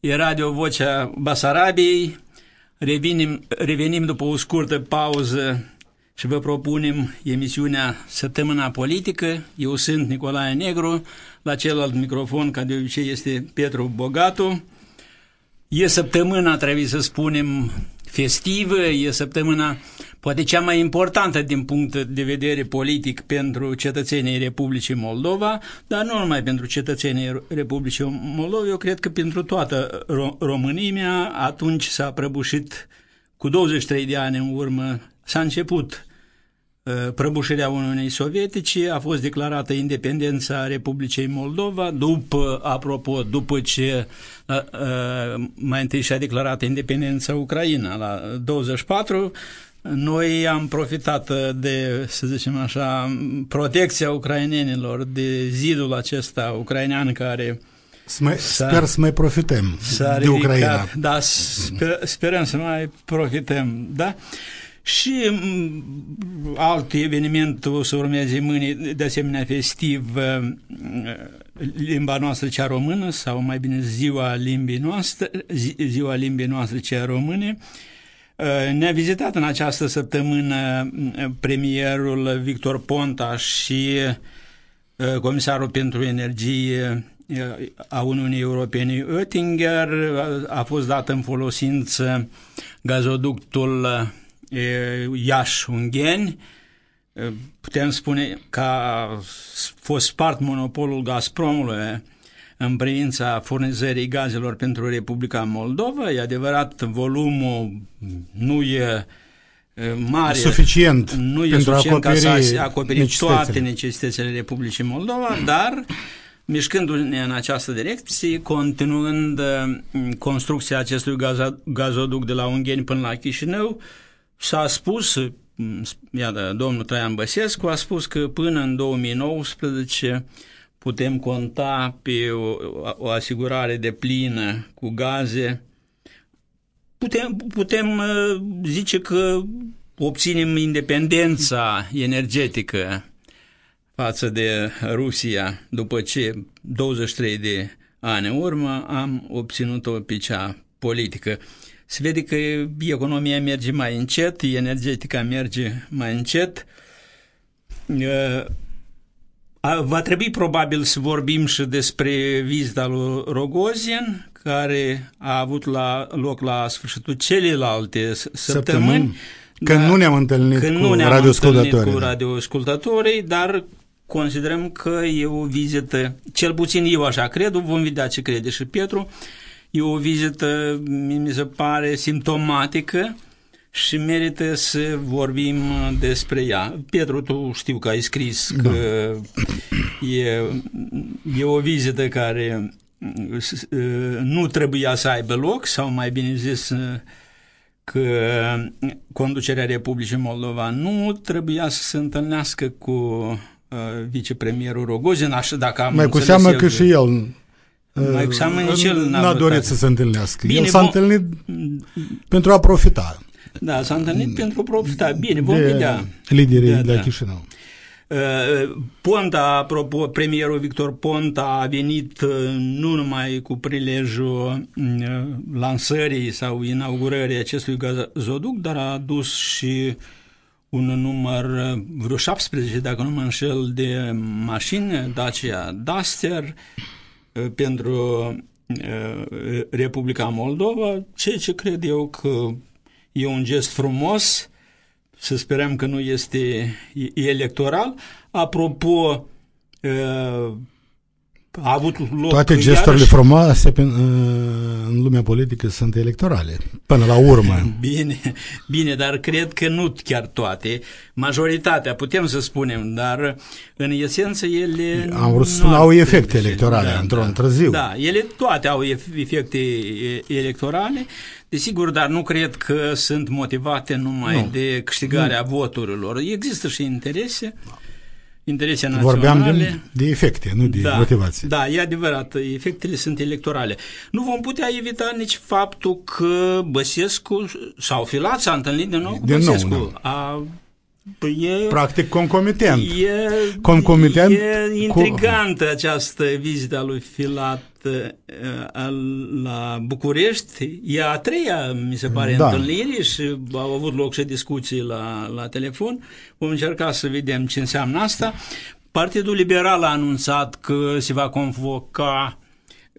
E Radio Vocea Basarabiei. Revenim, revenim după o scurtă pauză și vă propunem emisiunea Săptămâna Politică. Eu sunt Nicolae Negru, la celălalt microfon, ca de obicei, este Petru Bogatu. E săptămâna, trebuie să spunem, festivă, e săptămâna poate cea mai importantă din punct de vedere politic pentru cetățenii Republicii Moldova, dar nu numai pentru cetățenii Republicii Moldova, eu cred că pentru toată Ro- România, atunci s-a prăbușit cu 23 de ani în urmă, s-a început uh, prăbușirea Uniunii Sovietice, a fost declarată independența Republicii Moldova, după, apropo, după ce uh, uh, mai întâi și-a declarat independența Ucraina la 24, noi am profitat de, să zicem așa, protecția ucrainenilor, de zidul acesta ucrainean care Să mai, sper să mai profităm s-a de ridicat. Ucraina. Da, sper, sperăm să mai profităm, da? Și m, alt eveniment o să urmeze mâine, de asemenea festiv, uh, limba noastră cea română, sau mai bine ziua limbii noastre, zi, ziua limbii noastre cea române, Uh, Ne-a vizitat în această săptămână uh, premierul Victor Ponta și uh, comisarul pentru energie a Uniunii Europene Oettinger. A fost dat în folosință gazoductul Iași-Ungheni. Putem spune că a fost spart monopolul Gazpromului în privința furnizării gazelor pentru Republica Moldova. E adevărat, volumul nu e mare, Suficient nu e pentru a suficient ca acoperi să acoperi toate necesitățile. necesitățile Republicii Moldova, dar mișcându-ne în această direcție, continuând uh, construcția acestui gaza- gazoduc de la Ungheni până la Chișinău, s-a spus, uh, iată, domnul Traian Băsescu a spus că până în 2019 putem conta pe o, o asigurare de plină cu gaze, putem, putem uh, zice că obținem independența energetică față de Rusia după ce 23 de ani în urmă am obținut-o pe cea politică. Se vede că economia merge mai încet, energetica merge mai încet, Uh, a- Va trebui probabil să vorbim și despre vizita lui Rogozin, care a avut la, loc la sfârșitul celelalte s- săptămâni. Săptămâni, când nu ne-am întâlnit când cu nu ne-am radioascultătorii, întâlnit cu da. radioascultătorii, dar considerăm că e o vizită, cel puțin eu așa cred, vom vedea ce crede și Petru, e o vizită, mi se pare, simptomatică și merită să vorbim despre ea. Petru, tu știu că ai scris că e, e o vizită care s- nu trebuia să aibă loc, sau mai bine zis că conducerea Republicii Moldova nu trebuia să se întâlnească cu uh, vicepremierul Rogozin, așa dacă am Mai cu înțeles seamă eu că de- și el Mai cu seamă nici el n-a n-a vrut dorit asta. să se întâlnească. Bine, el s-a vom- întâlnit pentru a profita Da, s-a întâlnit pentru profita. Bine, vom de vedea. liderii Da, de la da. Chișinău. Uh, Ponta, apropo, premierul Victor Ponta a venit uh, nu numai cu prilejul uh, lansării sau inaugurării acestui gazoduc, dar a adus și un număr, uh, vreo 17, dacă nu mă înșel, de mașini Dacia Duster uh, pentru uh, Republica Moldova, ceea ce cred eu că e un gest frumos, să sperăm că nu este electoral. Apropo, uh, a avut loc Toate gesturile iarăși- frumoase pe- în lumea politică sunt electorale, până la urmă. Bine, bine, dar cred că nu chiar toate. Majoritatea, putem să spunem, dar în esență ele... Am vrut să nu spun, ar au trebui efecte să- electorale, într-un întârziu. Da, ele toate au ef- efecte e, electorale, desigur, dar nu cred că sunt motivate numai Nu. de câștigarea voturilor. Există și interese, interese naționale. Vorbeam de, de efecte, nu de motivație. Da, e adevărat, efectele sunt electorale. Nu vom putea evita nici faptul că Băsescu sau Filat s-a întâlnit din nou cu Din nou, Băsescu. da. A, păi e, Practic concomitent. e, Concomitent e cu- intrigantă această vizită a lui Filat uh, al- la București. E a treia, mi se pare, Da. întâlnire și au avut loc și discuții la, la telefon. Vom încerca să vedem ce înseamnă asta. Partidul Liberal a anunțat că se va convoca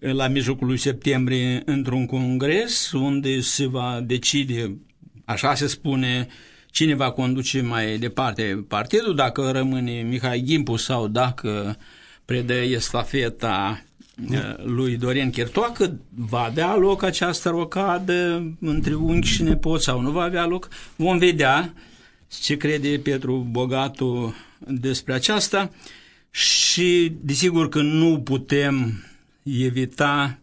la mijlocul lui septembrie într-un congres unde se va decide, așa se spune, cine va conduce mai departe partidul, dacă rămâne Mihai Gimpu sau dacă predă estafeta eh, lui Dorin Chirtoacă, va avea loc această rocadă între unchi și nepoți sau nu va avea loc, vom vedea ce crede Petru Bogatu despre aceasta și desigur că nu putem evita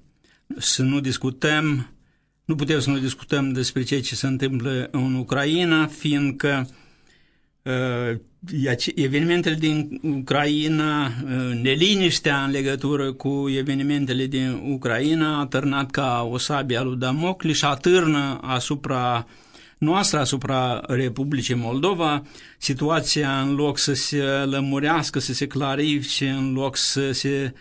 să nu discutăm, nu putem să nu discutăm despre ceea ce se întâmplă în Ucraina, fiindcă uh, iace- evenimentele din Ucraina, uh, neliniștea în legătură cu evenimentele din Ucraina a târnat ca o sabie a lui Damocli și atârnă asupra noastră, asupra Republicii Moldova, situația în loc să se lămurească, să se clarifice, în loc să se uh,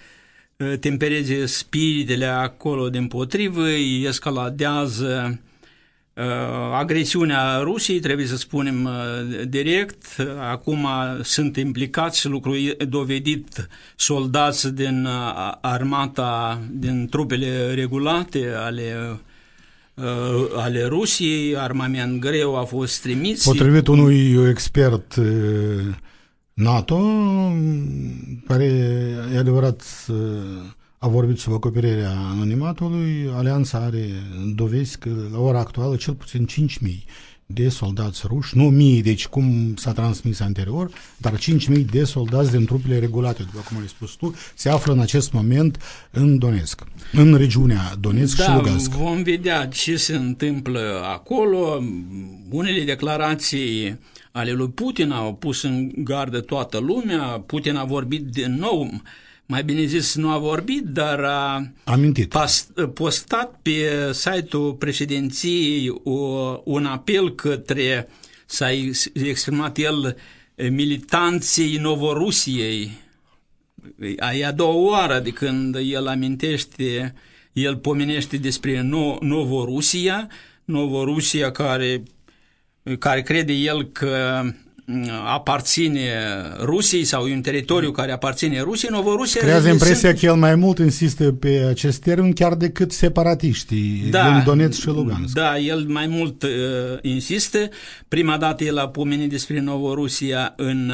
tempereze spiritele acolo din potrivă, escaladează uh, agresiunea Rusiei, trebuie să spunem uh, direct. Acum sunt implicați și lucru e dovedit soldați din uh, armata, din trupele regulate ale uh, ale Rusiei, armament greu a fost trimis. Potrivit unui expert eh, NATO, care e adevărat eh, a vorbit sub acoperirea anonimatului, alianța are dovezi că la ora actuală cel puțin 5.000 de soldați ruși, nu mii, deci cum s-a transmis anterior, dar 5.000 de soldați din trupele regulate, după cum ai spus tu, se află în acest moment în Donetsk, în regiunea Donetsk și Da, Lugansk. vom vedea ce se întâmplă acolo. Unele declarații ale lui Putin au pus în gardă toată lumea. Putin a vorbit din nou, mai bine zis nu a vorbit, dar a Amintit. pas- postat pe site-ul președinției o, un apel către, s-a ex- exprimat el, militanții Novorusiei, e a doua oară de când el amintește, el pomenește despre no, Novorusia, Novorusia care, care crede el că mm, aparține Rusiei sau e un teritoriu care aparține Rusiei, Novorusia... Creează impresia sunt- că el mai mult insistă pe acest termen chiar decât separatiștii din Donetsk și Lugansk. Da, el mai mult uh, insistă. Prima dată el a pomenit despre Novorusia în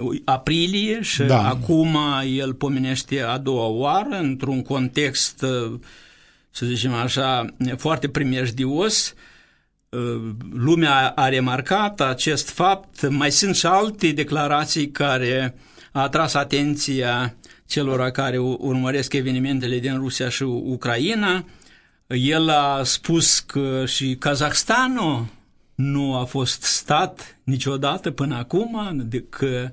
uh, aprilie și Da. acum el pomenește a doua oară într-un context, uh, să zicem așa, foarte primejdios. Uh, Lumea a remarcat acest fapt. Mai sunt și alte declarații care a atras atenția celor care u- urmăresc evenimentele din Rusia și Ucraina. El a spus că și Kazahstanul nu a fost stat niciodată până acum, de că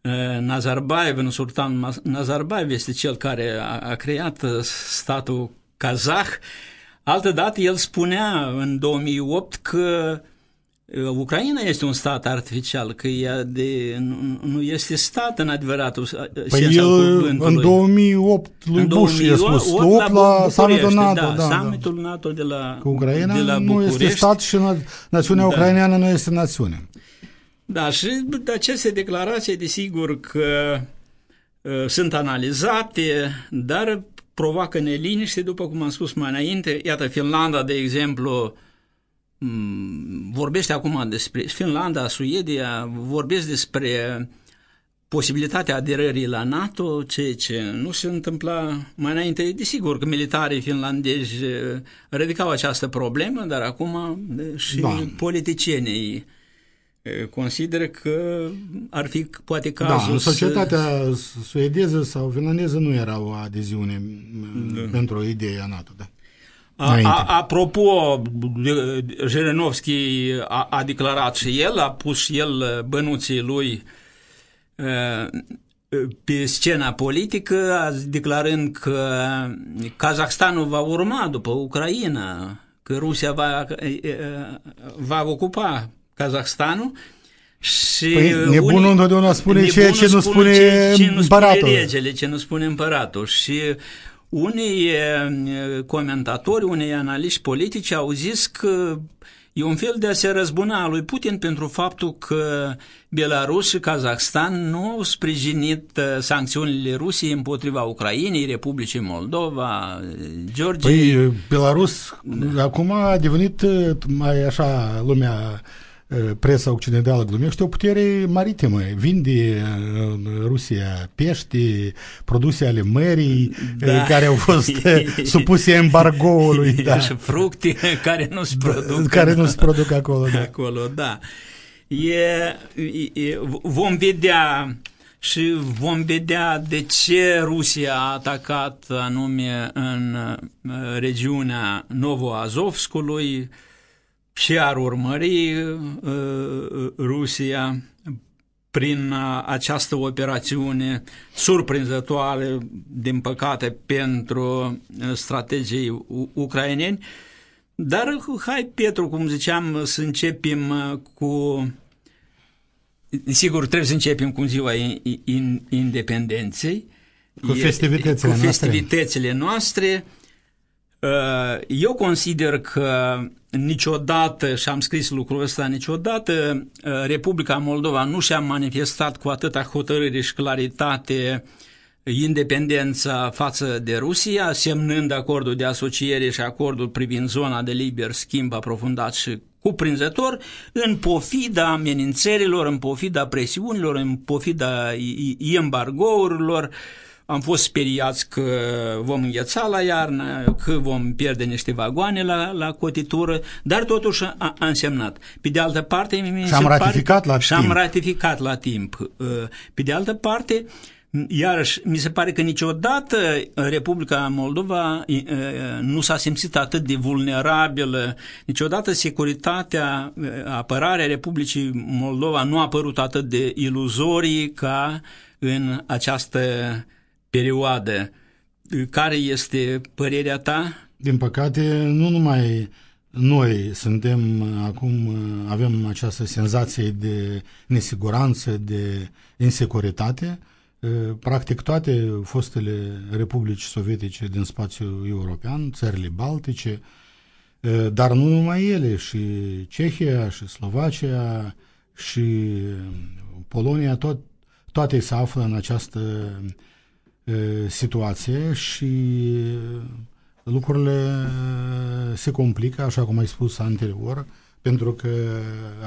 uh, Nazarbayev, Nursultan Nazarbayev este cel care a, a creat uh, statul kazah. Altădată el spunea în 2008 că uh, Ucraina este un stat artificial, că ea de, nu, nu este stat în adevăratul uh, Păi sens al el cuvântului. în 2008 lui În Bush i-a spus 2008 8 la București, summitul NATO. da, Da, da. summitul NATO de la, Că Ucraina de la nu București. este stat și na- națiunea Da. ucraineană nu este națiune. Da, și de aceste declarații, desigur că uh, sunt analizate, dar provoacă neliniște, după cum am spus mai înainte. Iată, Finlanda, de exemplu, m, vorbește acum despre Finlanda, Suedia, vorbesc despre posibilitatea aderării la NATO, ceea ce nu se întâmpla mai înainte. Desigur că militarii finlandezi uh, ridicau această problemă, dar acum uh, și da. politicienii uh, consideră că ar fi poate cazul Da, societatea să... suedeză sau finlandeză nu era o adeziune da. pentru ideea NATO, da. A, a, apropo, Jirinovski a, a declarat și el, a pus și el bănuții lui pe scena politică, declarând că Kazakhstanul va urma după Ucraina, că Rusia va, va ocupa Kazakhstanul și păi, nebunul unii, întotdeauna spune ceea ce nu spune, ce, ce nu împăratul. spune regele, ce nu spune împăratul. Și unii comentatori, unii analiști politici au zis că E un fel de a se răzbuna a lui Putin pentru faptul că Belarus și Kazakhstan nu au sprijinit uh, sancțiunile Rusiei împotriva Ucrainei, Republicii Moldova, Georgiei. Păi, Belarus da. acum a devenit uh, mai așa lumea presa occidentală glumește, o putere maritimă. Vinde în Rusia pești, produse ale mării, da. care au fost supuse embargoului. Da. Și fructe care nu se produc. Care nu se produc acolo. Da. Acolo, da. E, e, vom vedea și vom vedea de ce Rusia a atacat anume în regiunea Novoazovskului, și ar urmări uh, uh, Rusia prin uh, această operațiune surprinzătoare, din păcate, pentru strategii ucraineni. Dar hai, Petru, cum ziceam, să începem cu... Sigur, trebuie să începem cu ziua independenței. Cu festivitățile, cu festivitățile noastre. noastre Uh, eu consider că niciodată, și am scris lucrul ăsta, niciodată uh, Republica Moldova nu și-a manifestat cu atâta hotărâre și claritate independența față de Rusia, semnând acordul de asociere și acordul privind zona de liber schimb aprofundat și cuprinzător, în pofida amenințărilor, în pofida presiunilor, în pofida embargourilor, uh, am fost speriați că vom îngheța la iarnă, că vom pierde niște vagoane la, la cotitură, dar totuși a, a însemnat. Pe de altă parte... Mi și am ratificat pare, la și timp. am ratificat la timp. Uh, pe de altă parte, Iarăși, mi se pare că niciodată Republica Moldova uh, nu s-a simțit atât de vulnerabilă, niciodată securitatea, uh, apărarea Republicii Moldova nu a părut atât de iluzorii ca în această perioadă. Care este părerea ta? Din păcate, nu numai noi suntem acum, avem această senzație de nesiguranță, de insecuritate. Practic toate fostele republici sovietice din spațiul european, țările baltice, dar nu numai ele, și Cehia, și Slovacia, și Polonia, tot, toate se află în această situație și lucrurile se complică, așa cum ai spus anterior, pentru că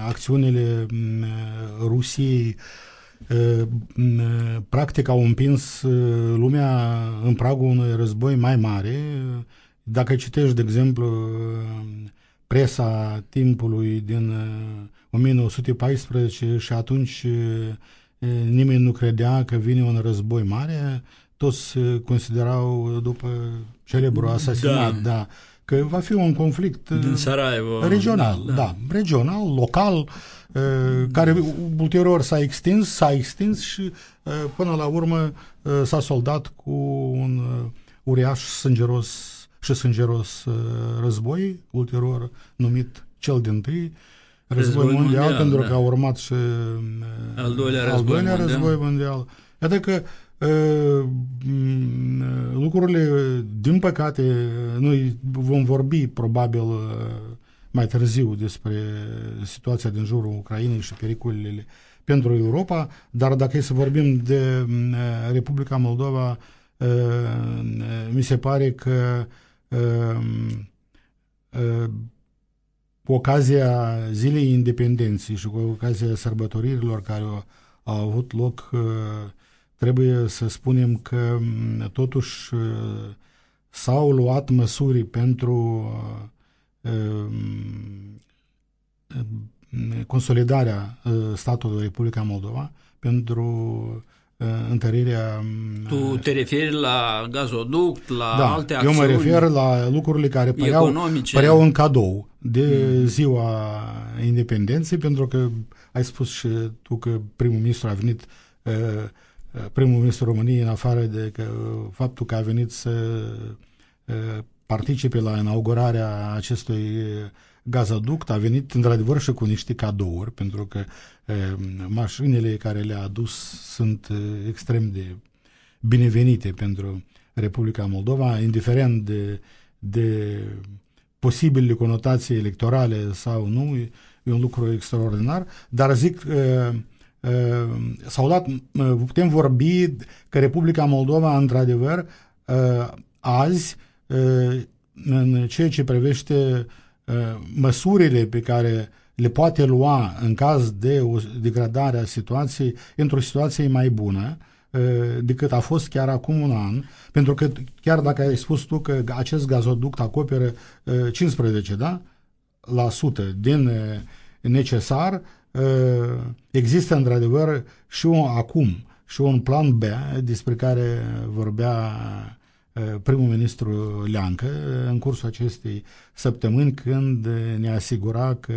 acțiunile Rusiei practic au împins lumea în pragul unui război mai mare. Dacă citești, de exemplu, presa timpului din 1914 și atunci nimeni nu credea că vine un război mare, toți considerau după celebrul asasinat, da. da, că va fi un conflict din Sarajevo, regional, da, da regional, local, care ulterior s-a extins, s-a extins și până la urmă s-a soldat cu un uriaș sângeros și sângeros război, ulterior numit cel din tâi, război, război mondial, mondial, pentru da. că a urmat și al doilea război, al doilea mondial. război mondial. Iată că lucrurile, din păcate, noi vom vorbi probabil mai târziu despre situația din jurul Ucrainei și pericolele pentru Europa, dar dacă e să vorbim de Republica Moldova, mi se pare că cu ocazia Zilei Independenței și cu ocazia sărbătoririlor care au avut loc, trebuie să spunem că mm, totuși s-au luat măsuri pentru consolidarea statului Republica Moldova, pentru întărirea... Tu te referi la gazoduct, la da, alte acțiuni eu mă refer la lucrurile care păreau, economice. păreau un cadou de mm. ziua independenței, pentru că ai spus și tu că primul ministru a venit primul ministru României în afară de că, faptul că a venit să participe la inaugurarea acestui gazoduct, a venit într-adevăr și cu niște cadouri, pentru că mașinile care le-a adus sunt extrem de binevenite pentru Republica Moldova, indiferent de, de posibile conotații electorale sau nu, e un lucru extraordinar, dar zic, s-au dat, putem vorbi că Republica Moldova, într-adevăr, azi, în ceea ce privește măsurile pe care le poate lua în caz de o degradare a situației într-o situație mai bună decât a fost chiar acum un an, pentru că chiar dacă ai spus tu că acest gazoduct acoperă 15, da? La sută din necesar, există într-adevăr și un acum și un plan B despre care vorbea primul ministru Leancă în cursul acestei săptămâni când ne asigura că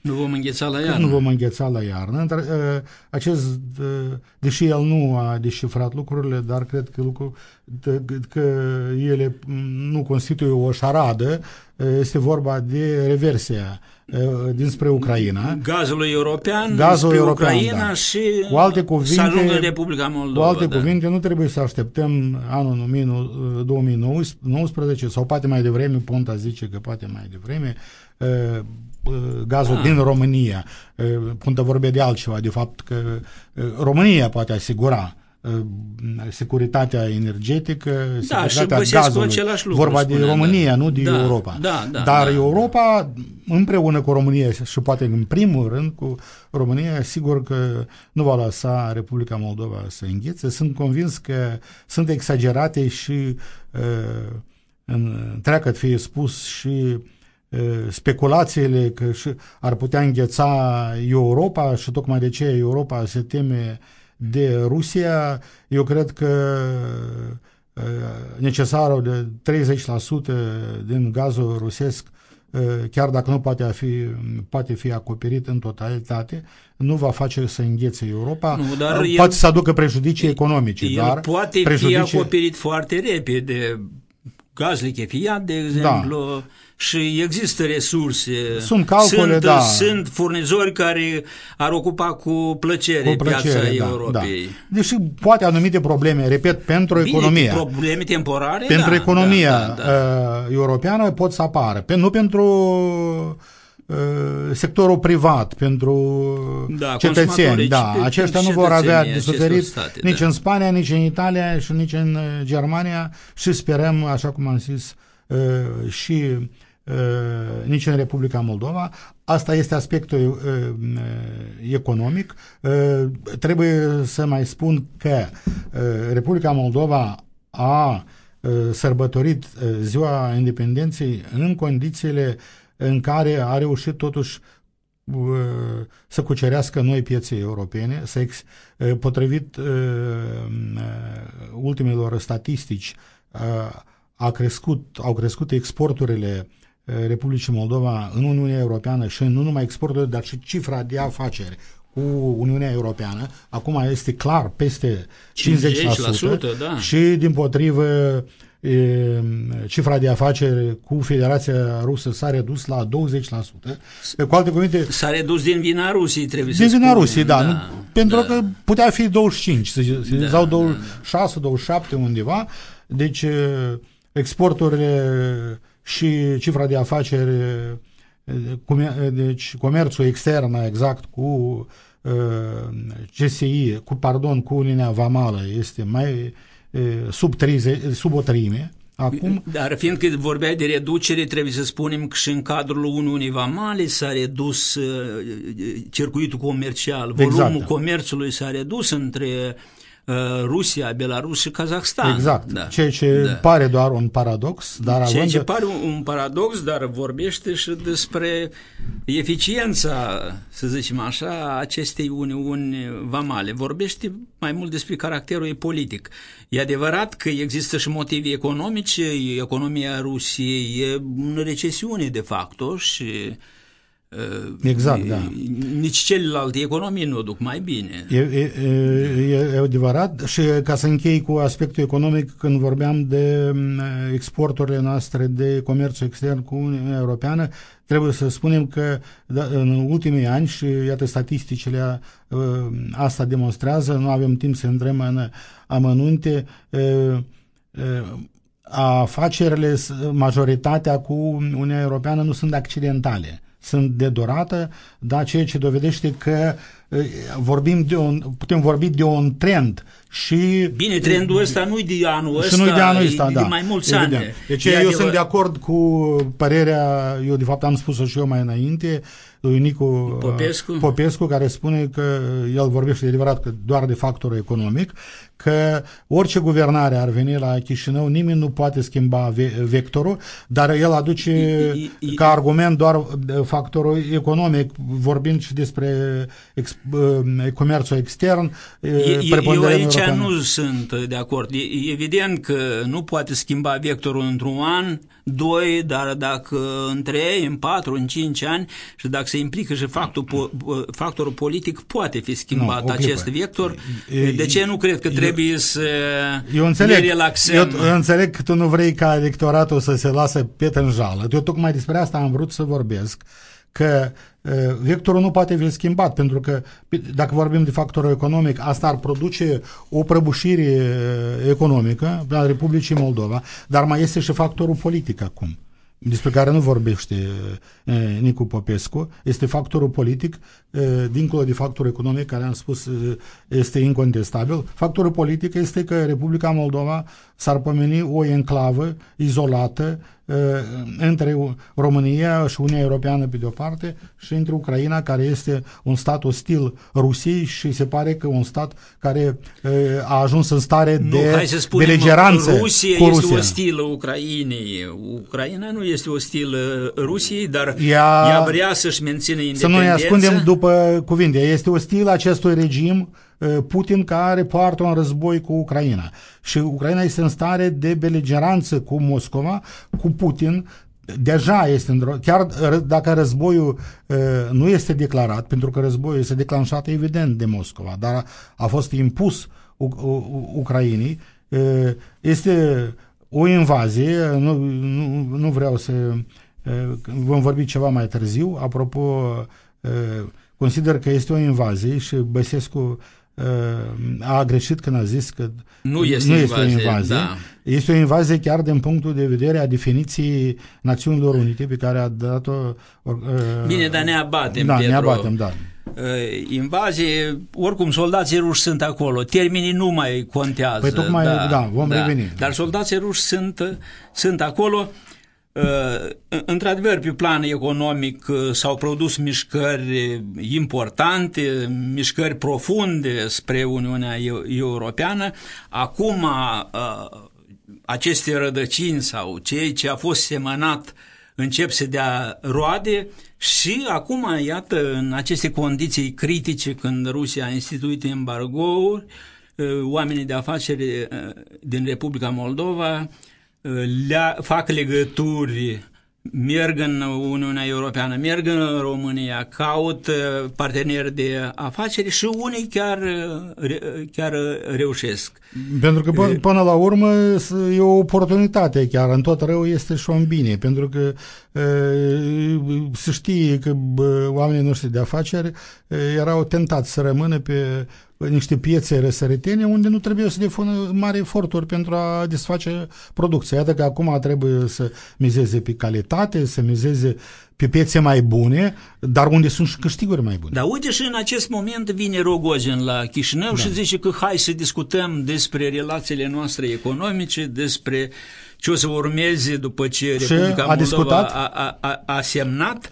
nu vom îngheța la iarnă. Nu vom îngheța la iarnă. Acest, deși el nu a descifrat lucrurile, dar cred că, lucru, că ele nu constituie o șaradă, este vorba de reversia dinspre Ucraina. Gazul european Gazul spre european, Ucraina da. și cu alte cuvinte, să ajungă în Republica Moldova. Cu alte da. cuvinte, nu trebuie să așteptăm anul 2019 sau poate mai devreme, Ponta zice că poate mai devreme, gazul ah. din România. Ponta vorbe de altceva, de fapt că România poate asigura securitatea energetică, da, securitatea gazului. Același lucru, Vorba spune, de România, da. nu de da, Europa. Da, da, Dar da. Europa, împreună cu România și poate în primul rând cu România, sigur că nu va lăsa Republica Moldova să înghețe. Sunt convins că sunt exagerate și uh, întreagă fie spus și speculațiile că ar putea îngheța Europa și tocmai de ce Europa se teme de Rusia, eu cred că necesarul de 30% din gazul rusesc chiar dacă nu poate fi, poate fi acoperit în totalitate, nu va face să înghețe Europa, nu, dar poate el, să aducă prejudicii economice. El dar poate prejudicii... fi acoperit foarte repede gaz lichefiat, de exemplu, da. și există resurse. Sunt calcule, sunt, da. Sunt furnizori care ar ocupa cu plăcere, cu plăcere piața da, Europei. Da. Deși poate anumite probleme, repet, pentru Bine, economia. probleme temporare, Pentru da, economia da, da, da. Uh, europeană pot să apară. Nu pentru Uh, sectorul privat, pentru da, cetățeni. Da, aceștia nu vor avea de suferit state, nici da. în Spania, nici în Italia și nici în uh, Germania și sperăm, așa cum am zis, uh, și nici în Republica Moldova. Asta este aspectul economic. Trebuie să mai spun că Republica Moldova a sărbătorit ziua independenței în condițiile în care a reușit totuși uh, să cucerească noi piețe europene, să ex, uh, potrivit uh, ultimelor statistici, a crescut, au crescut exporturile Republicii Moldova în Uniunea Europeană și nu numai exporturile, dar și cifra de afaceri cu Uniunea Europeană, acum este clar peste 50%, 50% da. și din potrivă e, cifra de afaceri cu Federația Rusă s-a redus la 20%. Cu alte cuvinte... S-a redus din vina Rusiei, trebuie din să vina spunem. Rusiei, da. da nu, pentru da. că putea fi 25, să, da, sau 26, da. 27 undeva. Deci exporturile și cifra de afaceri deci comerțul extern exact cu CSI, cu, pardon, cu Uniunea Vamală este mai sub, 30, sub o treime, Acum, Dar fiindcă vorbeai de reducere, trebuie să spunem că și în cadrul Uniunii Vamale s-a redus uh, circuitul comercial, volumul Exact. comerțului s-a redus între uh, Rusia, Belarus și Kazahstan. exact, Da. ceea ce Da. pare doar un paradox, dar Ceea având ce pare un, un paradox, dar vorbește și despre eficiența, să zicem așa, a acestei uniuni vamale. Vorbește mai mult despre caracterul ei politic. E adevărat că există și motive economice, economia Rusiei e în recesiune de facto și uh, Exact, da. nici celelalte economii nu o duc mai bine. E, e, e, e adevărat și ca să închei cu aspectul economic, când vorbeam de m, exporturile noastre de comerțul extern cu Uniunea Europeană, trebuie să spunem că da, în ultimii ani, și iată statisticile uh, asta demonstrează, nu avem timp să intrăm în amănunte, uh, uh, afacerile, s- majoritatea cu Uniunea Europeană nu sunt accidentale, sunt de durată, dar ceea ce dovedește că eh, vorbim de un, putem vorbi de un trend și Bine, trendul ăsta nu-i de anul ăsta, și nu de anul ăsta, e da. de mai mulți evident. ani. Deci E eu adevăr- sunt de acord cu părerea, eu de fapt am spus-o și eu mai înainte, lui Nicu Popescu. uh, Popescu, care spune că el vorbește de adevărat că doar de factorul economic, că orice guvernare ar veni la Chișinău, nimeni nu poate schimba ve- vectorul, dar el aduce I- i- ca argument doar uh, factorul economic, vorbind și despre ex, uh, comerțul extern, uh, E- Eu preponderența aici europeană. nu sunt de acord. E e evident că nu poate schimba vectorul într-un an, doi, dar dacă în trei, în patru, în cinci ani și dacă se implică și factorul, po- factorul politic, poate fi schimbat Nu, o clipă. acest vector. E- De ce nu cred că eu- trebuie să Eu înțeleg, ne relaxăm? eu, eu înțeleg că tu nu vrei ca electoratul să se lasă pet în jală. Eu tocmai despre asta am vrut să vorbesc, că uh, vectorul nu poate fi schimbat, pentru că pe- dacă vorbim de factorul economic, asta ar produce o prăbușire uh, economică a Republicii Moldova, dar mai este și factorul politic acum despre care nu vorbește uh, Nicu Popescu, este factorul politic, uh, dincolo de factorul economic, care am spus uh, este incontestabil. Factorul politic este că Republica Moldova s-ar pomeni o enclavă izolată uh, între România și Uniunea Europeană pe de o parte și între Ucraina, care este un stat ostil Rusiei și se pare că un stat care uh, a ajuns în stare Nu, de hai să spunem, beligeranță Rusia cu este Rusia. ostilă Ucrainei. Ucraina nu este ostilă Rusiei, dar Ea- ea vrea să-și mențină Să independența. nu ne ascundem după cuvinte. Este ostil acestui regim uh, Putin care poartă un război cu Ucraina. Și Ucraina este în stare de beligeranță cu Moscova, cu Putin, deja este într-o, chiar ră- dacă războiul uh, nu este declarat, pentru că războiul este declanșat evident de Moscova, dar a, a fost impus U- U- Ucrainei, uh, este o invazie, nu, nu, nu vreau să uh, vom vorbi ceva mai târziu, apropo uh, consider că este o invazie și Băsescu uh, a greșit când a zis că Nu este nu invazie, este o invazie. da. Este o invazie chiar din punctul de vedere a definiției Națiunilor Unite pe care a dat-o uh, Bine, dar ne abatem, Da, ne Pedro. abatem, da. Uh, invazie, oricum soldații ruși sunt acolo, termenii nu mai contează. Păi tocmai, da, vom reveni. Dar soldații ruși sunt, sunt acolo. Uh, Într-adevăr, pe plan economic uh, s-au produs mișcări importante, mișcări profunde spre Uniunea Eu- Europeană. Acum, uh, aceste rădăcini sau ceea ce a fost semănat încep să dea roade și acum, iată, în aceste condiții critice, când Rusia a instituit embargouri, uh, oamenii de afaceri uh, din Republica Moldova uh, le fac legături merg în Uniunea Europeană, merg în România, caută parteneri de afaceri și unii chiar, re- chiar reușesc. Pentru că până, până la urmă s- e o oportunitate chiar, în tot rău este și un bine, pentru că e, se știe că bă, oamenii noștri de afaceri e, erau tentați să rămână pe niște piețe răsăritene unde nu trebuie să depună mari eforturi pentru a desface producția. Iată că acum trebuie să mizeze pe calitate, să mizeze pe piețe mai bune, dar unde sunt și câștiguri mai bune. Dar uite și în acest moment vine Rogozin la Chișinău da. și zice că hai să discutăm despre relațiile noastre economice, despre ce o să urmeze după ce Republica a Moldova discutat? a, a, a, a semnat.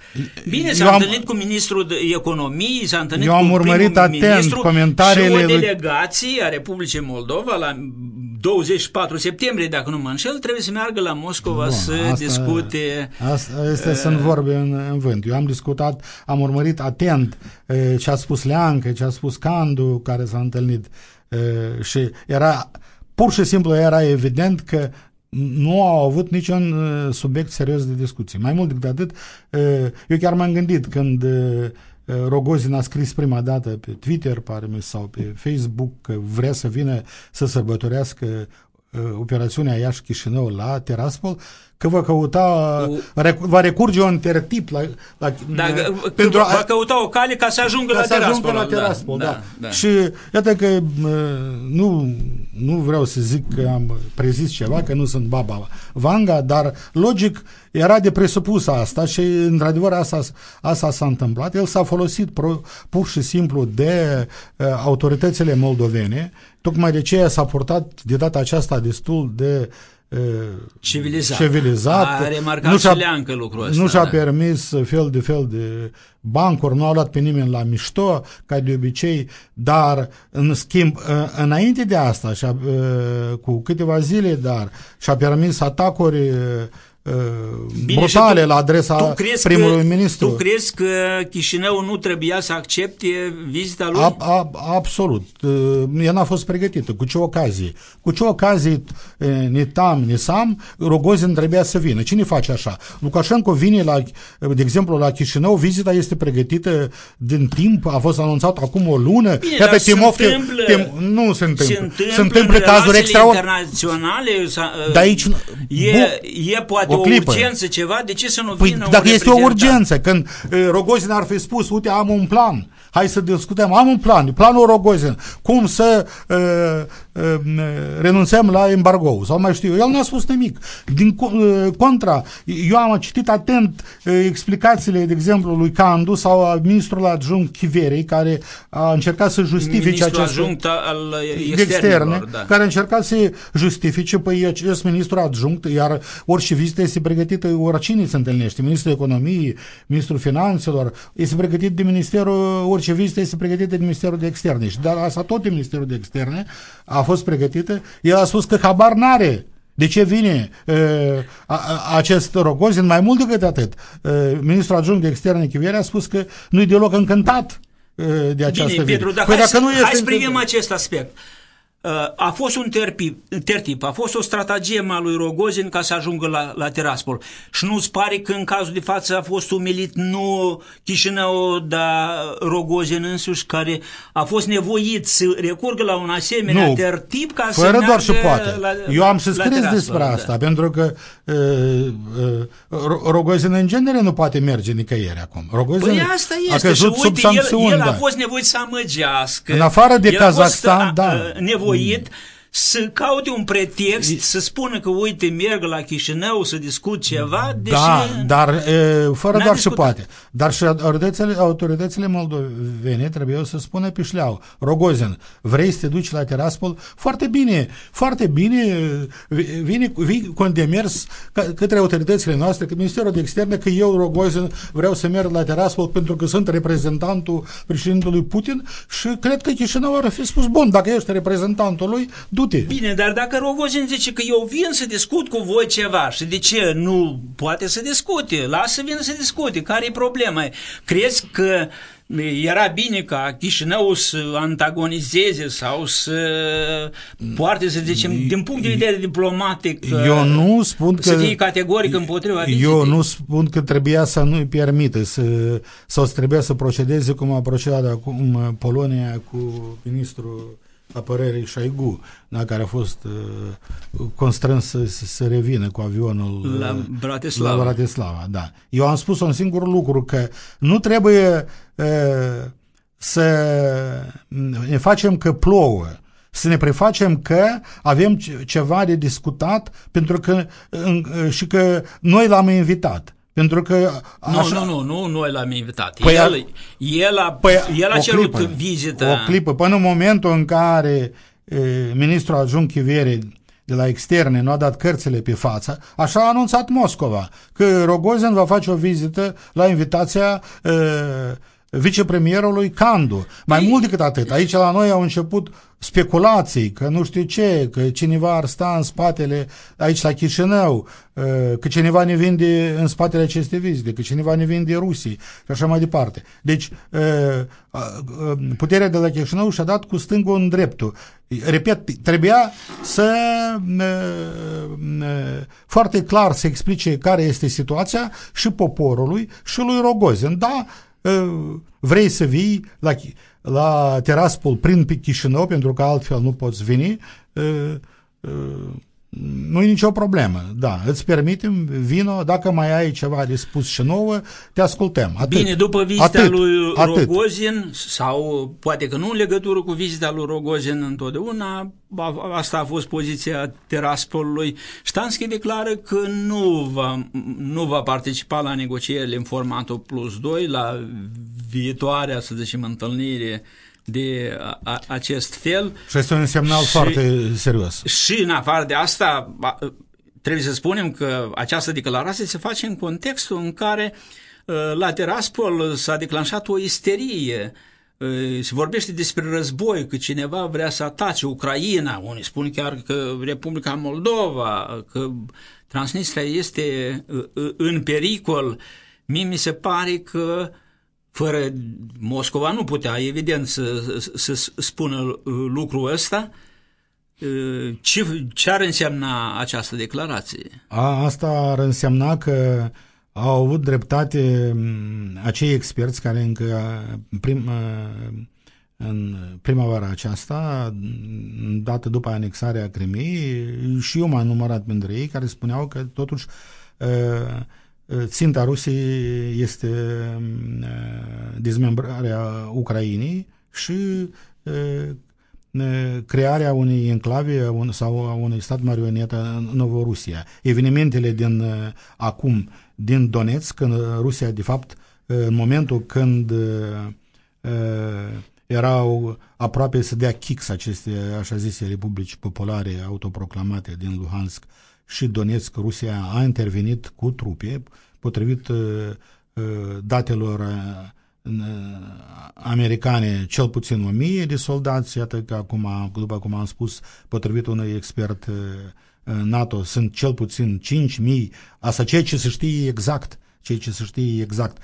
Bine, Eu s-a am- întâlnit cu ministrul de economiei, s-a întâlnit Eu am cu urmărit primul atent ministru comentariile și o lui- delegație a Republicii Moldova la 24 septembrie, dacă nu mă înșel, trebuie să meargă la Moscova Bun, să asta- discute Asta este sunt vorbe în, în vânt. Eu am discutat, am urmărit atent e, ce a spus Leancă, ce a spus Candu, care s-a întâlnit e, și era, pur și simplu era evident că nu au avut niciun e, subiect serios de discuție. Mai mult decât atât, e, eu chiar m-am gândit când e, Rogozin a scris prima dată pe Twitter, pare mi sau pe Facebook că vrea să vină să sărbătorească uh, operațiunea Iași-Chișinău la Tiraspol, că va căuta, rec- va recurge un tertip la, la Dacă, pentru pentru a, va căuta o cale ca să ajungă ca la să ajungă Tiraspol. la Tiraspol, da, da, da. Și iată că uh, nu, nu vreau să zic că am prezis ceva, că nu sunt baba Vanga, dar logic era de presupus asta și într-adevăr asta, asta s-a întâmplat. El s-a folosit pro, pur și simplu de uh, autoritățile moldovene, tocmai de aceea s-a purtat de data aceasta destul de uh, Civilizat. civilizat. A remarcat Nu și-a- și Leancă lucrul ăsta. Nu și-a da. permis fel de fel de bancuri, nu au luat pe nimeni la mișto, ca de obicei, dar în schimb, ă, înainte de asta, și-a, ă, cu câteva zile, dar și-a permis atacuri ă, Bine, brutale și tu- la adresa tu crezi primului că, ministru. Tu crezi că Chișinău nu trebuia să accepte vizita lui? A, a, absolut. Uh, Ea n-a fost pregătită. Cu ce ocazie? Cu ce ocazie uh, ni tam, ni sam, Rogozin trebuia să vină. Cine face așa? Lukashenko vine, la, de exemplu, la Chișinău, vizita este pregătită din timp, a fost anunțat acum o lună. Bine, Iată, dar se Timov- întâmplă- Tim- nu se întâmplă. se întâmplă, se întâmplă în cazuri relațiile extraordinare. internaționale. s-a- Dar aici- e, bu- e poate o o, clipă. urgență, ceva, de ce să nu Păi vină un dacă este o reprezentant? urgență, când uh, Rogozin ar fi spus, uite, am un plan, hai să discutăm, am un plan, planul Rogozin, cum să uh, uh, renunțăm la embargo sau mai știu, eu. el n-a spus nimic. Din co- uh, contra, eu am citit atent uh, explicațiile, de exemplu, lui Candu sau a ministrului adjunct Chiverei, care a încercat să justifice Ministrul acest adjunct al externe, externelor, da. care a încercat să justifice, păi acest ministru adjunct, iar orice vizită este pregătită, oricine se întâlnește, ministrul economiei, ministrul finanțelor, este pregătit de ministerul, orice vizită este pregătită de ministerul de externe. Și dar asta tot de ministerul de externe a fost pregătită. El a spus că habar n-are de ce vine uh, a, a, acest Rogozin? Mai mult decât atât, uh, ministrul adjunct de externe Chiviere a spus că nu-i deloc încântat uh, de această Bine, vizită. Petru, dar Păi hai, dacă să, nu hai este să privim încântat- acest aspect. Uh, A fost un tertip, tertip, a fost o strategie a lui Rogozin ca să ajungă la, la Tiraspol. Și nu-ți pare că în cazul de față a fost umilit nu Chișinău, dar Rogozin însuși, care a fost nevoit să recurgă la un asemenea Nu, tertip ca să Fără meargă doar și poate. La, Eu am și la scris Tiraspol, despre da. asta, pentru că uh, uh, Ro- Rogozin în genere nu poate merge nicăieri acum. Rogozin Păi asta a este căzut și sub uite, el, sancțiuni. el a da. fost nevoit să amăgească. În afară de el a fost, Kazakhstan, a, vermoeiend. Mm. Să caute un pretext, să spună că uite, merg la Chișinău să discut ceva, deși... Da, dar e, fără n-a doar și discutat. poate. Dar și autoritățile, autoritățile moldovene trebuie să spună pe șleau. Rogozin, vrei să te duci la Tiraspol? Foarte bine, foarte bine. Vine, vii cu un demers ca- către autoritățile noastre, că Ministerul de Externe, că eu, Rogozin, vreau să merg la Tiraspol pentru că sunt reprezentantul președintelui Putin și cred că Chișinău ar fi spus, bun, dacă ești reprezentantul lui, du-te. Bine, dar dacă Rogozin zice că eu vin să discut cu voi ceva și de ce nu poate să discute, lasă vină să discute, care e problema? Crezi că era bine ca Chișinău să antagonizeze sau să poarte, să zicem, din punct de vedere diplomatic, Eu nu spun că... să fie categoric împotriva Eu vizitei? nu spun că trebuia să nu-i permită să, sau să trebuia să procedeze cum a procedat acum Polonia cu ministrul apărării Șoigu, da, care a fost uh, constrâns să, să, să revină cu avionul La uh, Bratislava. La Bratislava, da. Eu am spus un singur lucru, că nu trebuie uh, să ne facem că plouă, să ne prefacem că avem ce- ceva de discutat pentru că în, și că noi l-am invitat. Pentru că Nu, așa, nu, nu, nu, noi l-am invitat. Păi el, a- el a, Păi, el a o cerut clipă, vizită. O clipă, până în momentul în care e, ministrul adjunct Chiviere de la externe nu a dat cărțile pe față, așa a anunțat Moscova, că Rogozin va face o vizită la invitația uh, vicepremierului Candu. Mai mult decât atât, aici la noi au început speculații că nu știu ce, că cineva ar sta în spatele, aici la Chișinău, că cineva ne vinde în spatele acestei vizite, că cineva ne vinde Rusii și așa mai departe. Deci, puterea de la Chișinău și-a dat cu stângul în dreptul. Repet, trebuia să foarte clar să explice care este situația și poporului și lui Rogozin. Da, vrei să vii la, la Teraspol prin Chișinău, pentru că altfel nu poți veni, nu e nicio problemă, da, îți permitem, vino, dacă mai ai ceva de spus și nouă, te ascultăm. Atât. Bine, după vizita atât, lui Rogozin, atât. sau poate că nu în legătură cu vizita lui Rogozin întotdeauna, asta a fost poziția Teraspolului. Ștanschi declară că nu va, nu va participa la negocierile în formatul plus 2, la viitoarea, să zicem, întâlnire de a, acest fel. Și este un semnal și, foarte serios. Și în afară de asta, trebuie să spunem că această declarație se face în contextul în care ă, la Teraspol s-a declanșat o isterie ă, se vorbește despre război, că cineva vrea să atace Ucraina, unii spun chiar că Republica Moldova, că Transnistria este ă, în pericol. Mie mi se pare că uh, fără Moscova nu putea, evident, să, să, să spună lucrul ăsta. Ce, ce ar însemna această declarație? A, asta ar însemna că au avut dreptate acei experți care încă prim, în primăvara aceasta, dată după anexarea Crimeei, și eu m-am numărat printre ei, care spuneau că totuși ținta Rusiei este dezmembrarea Ucrainei și crearea unei enclave sau a unui stat marionetă în Novorusia. Evenimentele din acum din Donetsk, când Rusia, de fapt, în momentul când erau aproape să dea kicks aceste așa zise republici populare autoproclamate din Luhansk și Donetsk, Rusia a intervenit cu trupe, potrivit uh, uh, datelor uh, americane, cel puțin o mie de soldați, iată că acum, după cum am spus, potrivit unui expert NATO, sunt cel puțin 5.000, asta ceea ce se știe exact, ceea ce se știe exact.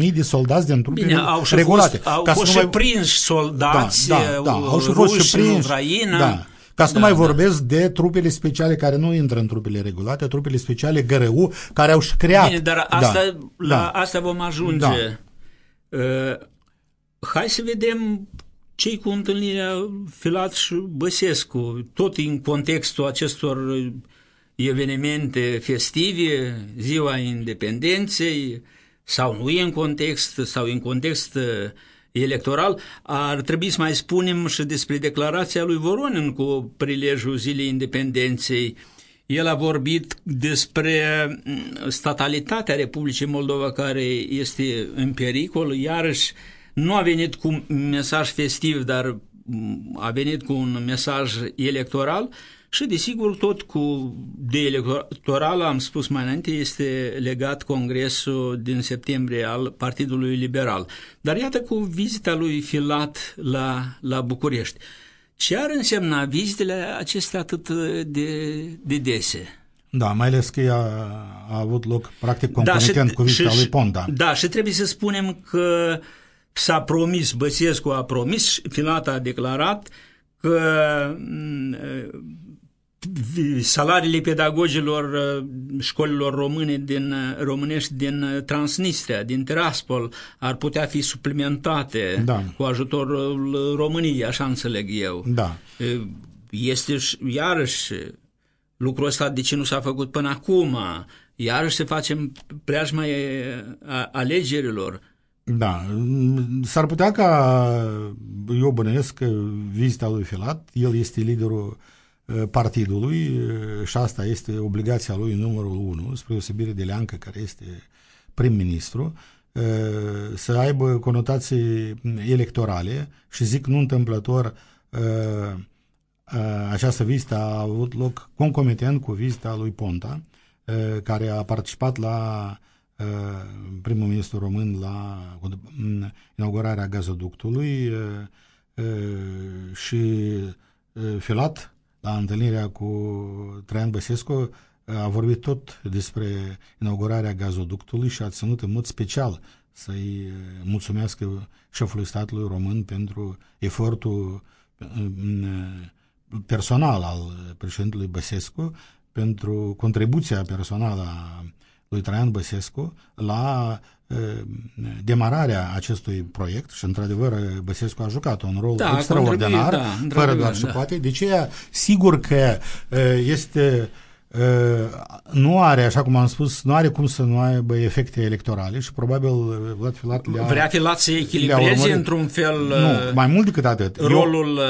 5.000 de soldați din trupele Bine, au regulate. Fost, au fost și mai... prins soldați da, da, da, au și fost și prinși, în Ucraina. Da. Ca să da, nu mai da. vorbesc de trupele speciale care nu intră în trupele regulate, trupele speciale GRU care au și creat. Bine, dar asta, da, la da. asta vom ajunge. Da. Uh, hai să vedem cei cu întâlnirea Filat și Băsescu, tot în contextul acestor evenimente festive, ziua independenței, sau nu e în context, sau în context uh, electoral, ar trebui să mai spunem și despre declarația lui Voronin cu prilejul Zilei Independenței. El a vorbit despre mm, statalitatea Republicii Moldova care este în pericol, iarăși nu a venit cu un mesaj festiv, dar mm, a venit cu un mesaj electoral și, desigur, tot cu de electoral, am spus mai înainte, este legat congresul din septembrie al Partidului Liberal. Dar iată cu vizita lui Filat la, la București. Ce ar însemna vizitele acestea atât de, de dese? Da, mai ales că ea a avut loc practic concomitent da, cu vizita și, lui Ponta. Da, și trebuie să spunem că s-a promis, Băsescu a promis, Filat a declarat că salariile pedagogilor uh, școlilor române din, uh, românești din uh, Transnistria, din Tiraspol, ar putea fi suplimentate da. cu ajutorul României, așa înțeleg eu. Da. Este iarăși lucrul ăsta de ce nu s-a făcut până acum, iarăși se facem preajma alegerilor. Da, s-ar putea ca eu bănuiesc că vizita lui Filat, el este liderul partidului și asta este obligația lui numărul unu, spre deosebire de Leancă, care este prim-ministru, să aibă conotații electorale. Și zic nu întâmplător această vizită a avut loc concomitent cu vizita lui Ponta, care a participat la primul ministru român la inaugurarea gazoductului și Filat, la întâlnirea cu Traian Băsescu, a vorbit tot despre inaugurarea gazoductului și a ținut în mod special să-i mulțumească șefului statului român pentru efortul personal al președintelui Băsescu, pentru contribuția personală a lui Traian Băsescu la demararea acestui proiect și într-adevăr Băsescu a jucat un rol da, extraordinar, da, fără doar și da. poate. De ce sigur că este nu are, așa cum am spus, nu are cum să nu aibă efecte electorale și probabil Vlad Filat le-a... Vrea Filat să echilibreze într-un fel nu, mai mult decât atât. rolul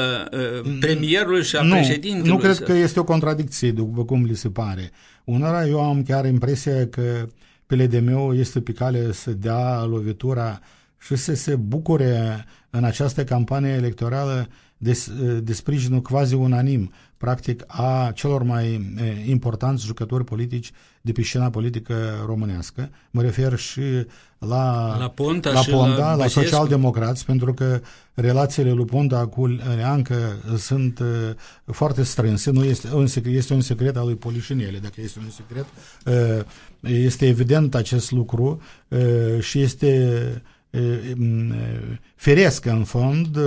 eu, premierului și a nu, președintelui. Nu cred că este o contradicție, după cum li se pare. Unora eu am chiar impresia că PLDM-ul este pe cale să dea lovitura și să se bucure în această campanie electorală de, de sprijinul quasi unanim, practic, a celor mai importanți jucători politici de pe scena politică românească. Mă refer și la, la Ponta, la, Ponta, la, la socialdemocrați, pentru că relațiile lui Ponta cu Leancă sunt uh, foarte strânse. Nu este un secret, este un secret al lui Polișinele, dacă este un secret. Uh, este evident acest lucru uh, și este feresc în fond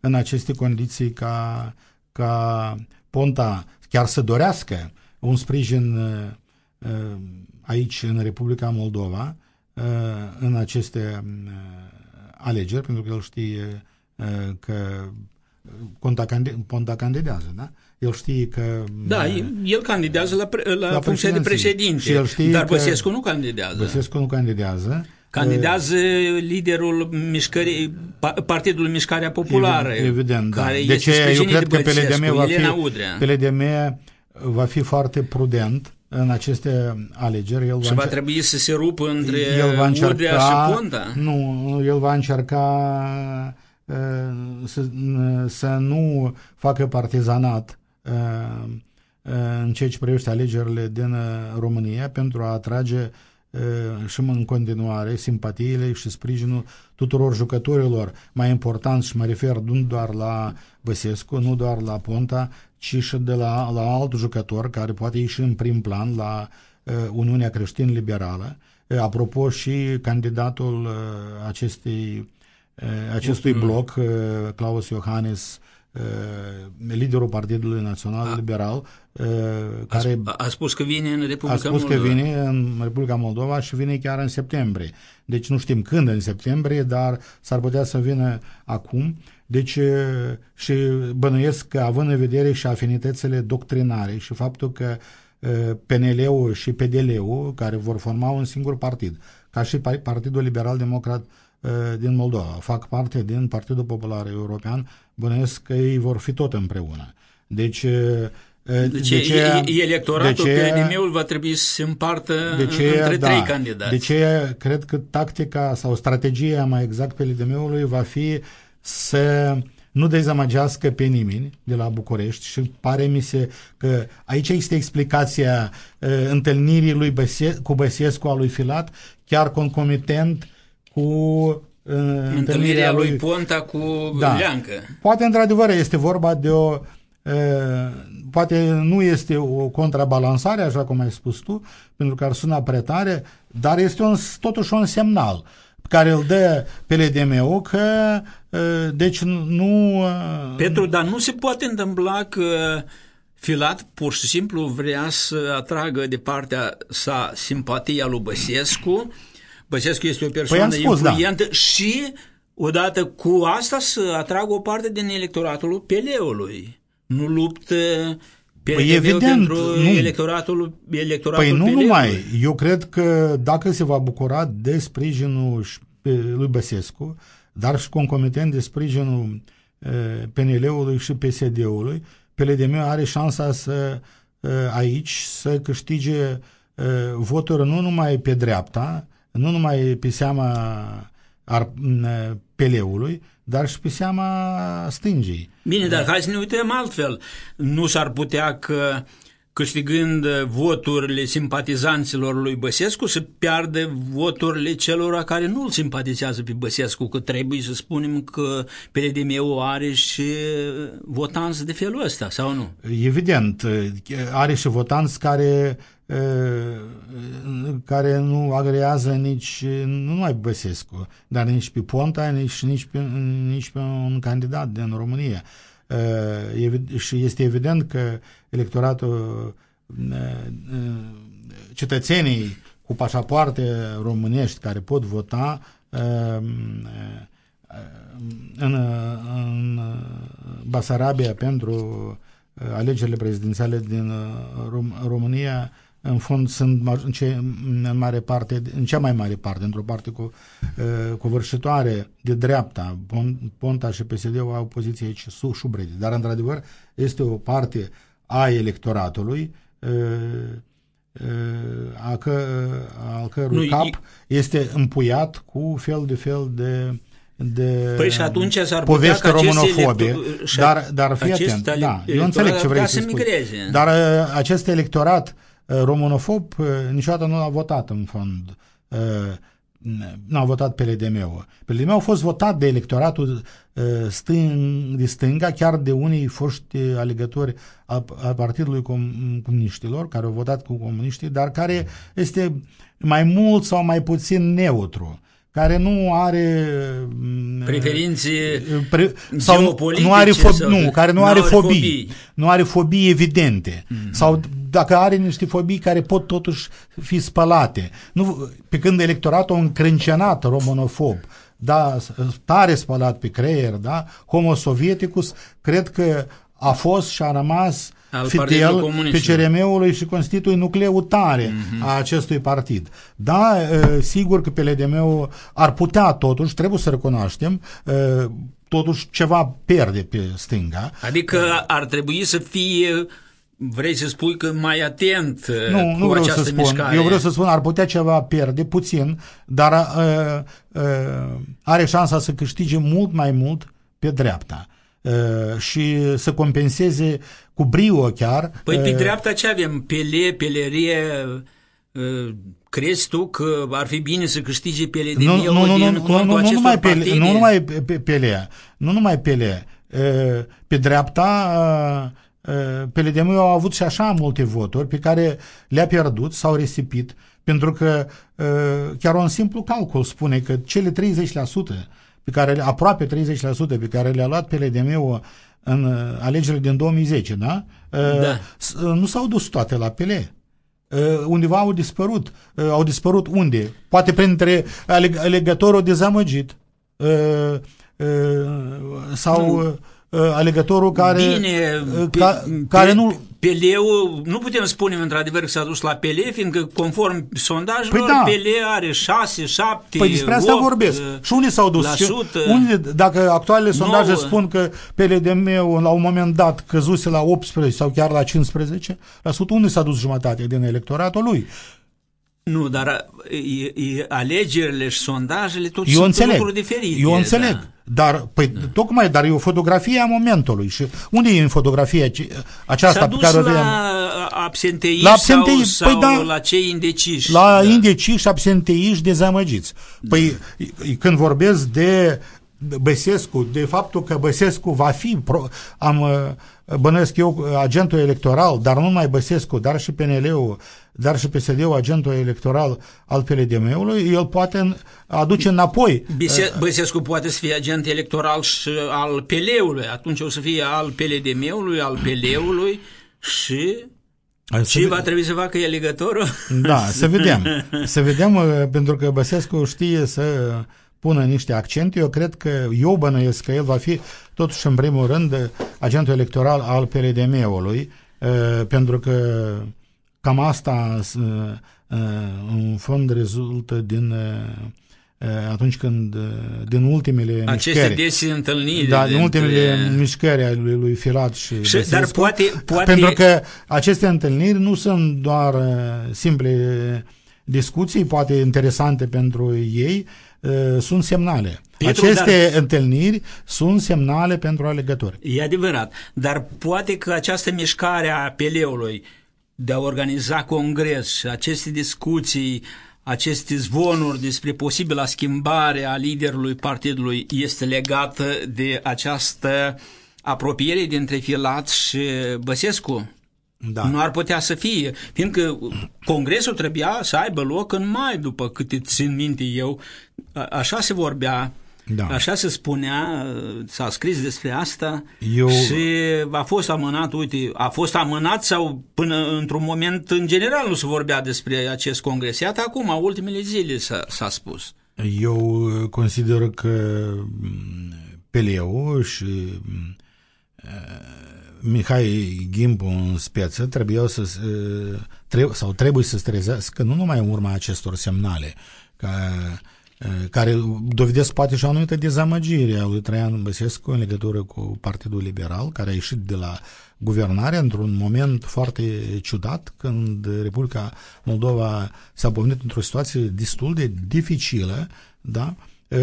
în aceste condiții ca, ca Ponta chiar să dorească un sprijin aici în Republica Moldova în aceste alegeri, pentru că el știe că Ponta, Ponta candidează, da? El știe că... Da, el candidează la, pre, la, la funcția de președinte, și el știe dar Băsescu nu candidează. Băsescu nu candidează. Candidează liderul mișcării, Partidului Mișcarea Populară. Evident, da. Care de ce eu cred că PLDM va, fi, PLDM va fi foarte prudent în aceste alegeri. El și va, va trebui să se rupă între el va încerca, Udrea și Ponta? Nu, el va încerca uh, să, să nu facă partizanat uh, în ceea ce privește alegerile din România pentru a atrage și în continuare simpatiile și sprijinul tuturor jucătorilor mai important și mă refer nu doar la Băsescu, nu doar la Ponta, ci și de la, la alt jucător care poate ieși în prim plan la Uniunea Creștin-Liberală. Apropo și candidatul acestei, acestui bloc, Claus Iohannis, liderul Partidului Național a, Liberal, care a, a spus că vine în Republica A spus Moldova. că vine în Republica Moldova și vine chiar în septembrie. Deci nu știm când în septembrie, dar s-ar putea să vină acum. Deci și bănuiesc că având în vedere și afinitățile doctrinare și faptul că PNL-ul și PDL-ul, care vor forma un singur partid, ca și Partidul Liberal Democrat din Moldova, fac parte din Partidul Popular European, bănuiesc că ei vor fi tot împreună. Deci deci de ce, electoratul de ce, PNM-ul va trebui să se împartă de ce, între da, trei candidați. De ce cred că tactica sau strategia mai exact PLDM-ului va fi să nu dezamăgească pe nimeni de la București și pare mi se că aici este explicația uh, întâlnirii lui Băsie, cu Băsescu a lui Filat, chiar concomitent cu uh, întâlnirea, întâlnirea lui, lui Ponta cu da. Leancă. Poate într-adevăr este vorba de o poate nu este o contrabalansare, așa cum ai spus tu, pentru că ar suna pretare, dar este un, totuși un semnal care îl dă PLDM-ul că deci nu... Pentru, dar nu se poate întâmpla că Filat pur și simplu vrea să atragă de partea sa simpatia lui Băsescu. Băsescu este o păi persoană păi spus, influentă da. și odată cu asta să atragă o parte din electoratul PL-ului nu luptă păi evident, pentru nu. electoratul, electoratul Păi nu numai. Eu cred că dacă se va bucura de sprijinul lui Băsescu, dar și concomitent de sprijinul PNL-ului și PSD-ului, PLDM are șansa să aici să câștige voturi nu numai pe dreapta, nu numai pe seama ar, peleului, dar și pe seama stângii. Bine, dar hai să ne uităm altfel. Nu s-ar putea că câștigând voturile simpatizanților lui Băsescu să piardă voturile celor care nu îl simpatizează pe Băsescu, că trebuie să spunem că PLDM-ul are și votanți de felul ăsta, sau nu? Evident, are și votanți care care nu agrează nici, nu numai Băsescu, dar nici pe Ponta, nici, nici, pe, nici pe un candidat din România. Și este evident că electoratul, cetățenii cu pașapoarte românești care pot vota în, în Basarabia pentru alegerile prezidențiale din România în fond sunt în, ce, în mare parte, în cea mai mare parte, într-o parte cu, uh, covârșitoare de dreapta, Ponta și PSD-ul au poziție aici șubrede, dar într-adevăr este o parte a electoratului uh, uh, a că, al cărui nu, cap este împuiat cu fel de fel de de păi și atunci s-ar poveste românofobe, dar, dar fii atent, da, eu înțeleg ce vrei să spui, dar acest electorat Uh, romonofob uh, niciodată nu a votat în fond uh, nu a votat PLDM-ul. PLDM-ul a fost votat de electoratul stâng, de stânga, chiar de unii foști alegători a, a Partidului Comuniștilor, care au votat cu comuniștii, dar care este mai mult sau mai puțin neutru care nu are mm, preferințe pre, sau nu are fobii, sau nu, care nu, are, fobii, fobii, nu are fobii evidente mm-hmm. sau dacă are niște fobii care pot totuși fi spălate. Nu, pe când electoratul încrâncenat romonofob, da, tare spălat pe creier, da, homo sovieticus, cred că a fost și a rămas al fidel pe CRM-ului și constituie nucleul tare uh-huh. a acestui partid. Da, sigur că PLDM-ul ar putea totuși, trebuie să recunoaștem, totuși ceva pierde pe stânga. Adică ar trebui să fie Vrei să spui că mai atent nu, cu nu vreau să spun. mișcare. Eu vreau să spun, ar putea ceva pierde puțin, dar uh, uh, are șansa să câștige mult mai mult pe dreapta. Uh, și să compenseze cu brio chiar. Păi pe uh, dreapta ce avem? Pele, pelerie, uh, crezi tu că ar fi bine să câștige pele de nu, nu, nu, din nu, nu, nu, nu numai pele, nu numai pele, nu numai pele. Pe dreapta PLDM au avut și așa multe voturi pe care le-a pierdut sau resipit, pentru că chiar un simplu calcul spune că cele 30% pe care, aproape 30% pe care le-a luat PLDM-ul în uh, alegerile din 2010, da? Uh, da. Uh, nu s-au dus toate la PL. Undeva au dispărut. Au dispărut unde? Poate printre alegătorul dezamăgit sau nu alegătorul care, Bine, ca, care nu Peleu, nu putem spune într-adevăr că s-a dus la Pele, fiindcă conform sondajelor, păi da. Pele are 6, 7, Păi despre asta 8, vorbesc. Și unde s-au dus? Și unde, dacă actualele sondaje 9. spun că PLDM-ul la un moment dat căzuse la 18 sau chiar la 15, la sud, unde s-a dus jumătate din electoratul lui? Nu, dar e, e, alegerile și sondajele tot eu sunt înțeleg. lucruri diferite. Eu înțeleg. Da. Dar, păi, da. tocmai, dar e o fotografie a momentului. Și unde e în fotografia aceasta S-a pe care o vedem? la absenteiști la absenteiști, sau, păi, sau da, la cei indeciși? La da. indeciși, absenteiști, dezamăgiți. Păi, da. când vorbesc de Băsescu, de faptul că Băsescu va fi, pro, am bănuiesc eu, agentul electoral, dar nu numai Băsescu, dar și PNL-ul, dar și PSD-ul, agentul electoral al PLDM-ului, el poate aduce înapoi. Băsescu poate să fie agent electoral și al PL-ului, atunci o să fie al PLDM-ului, al PL-ului și ce va trebui să facă e legătorul? Da, să vedem. Să vedem, pentru că Băsescu știe să pună niște accente. Eu cred că, eu bănuiesc că el va fi totuși în primul rând agentul electoral al PLDM-ului, pentru că cam asta în fond rezultă din atunci când din ultimele Aceste mișcări, întâlniri da, din ultimele dintre... mișcări ale lui, lui Filat și, și dar poate, poate... pentru că aceste întâlniri nu sunt doar simple discuții, poate interesante pentru ei, uh, sunt semnale. Petru, Aceste dar- întâlniri sunt semnale pentru alegători. E adevărat, dar poate că această mișcare a Peleului de a organiza congres și aceste discuții, aceste zvonuri despre posibila schimbare a liderului partidului este legată de această apropiere dintre Filat și Băsescu? Da. Nu ar putea să fie, fiindcă congresul trebuia să aibă loc în mai, după câte țin minte eu. A- Așa se vorbea, Da. așa se spunea, s-a scris despre asta Eu- și a fost amânat, uite, a fost amânat sau până într-un moment în general nu se vorbea despre acest congres. Iată acum, ultimele zile s-a, s-a spus. Eu uh, consider că mm, Peleu și mm, uh, Mihai Gimpu în speță trebuiau să se- treb- sau trebuie să se trezească nu numai în urma acestor semnale ca, uh, care dovedesc poate și o anumită dezamăgire a lui Traian Băsescu în legătură cu Partidul Liberal, care a ieșit de la guvernare într-un moment foarte ciudat, când Republica Moldova s-a pomenit într-o situație destul de dificilă, da? E,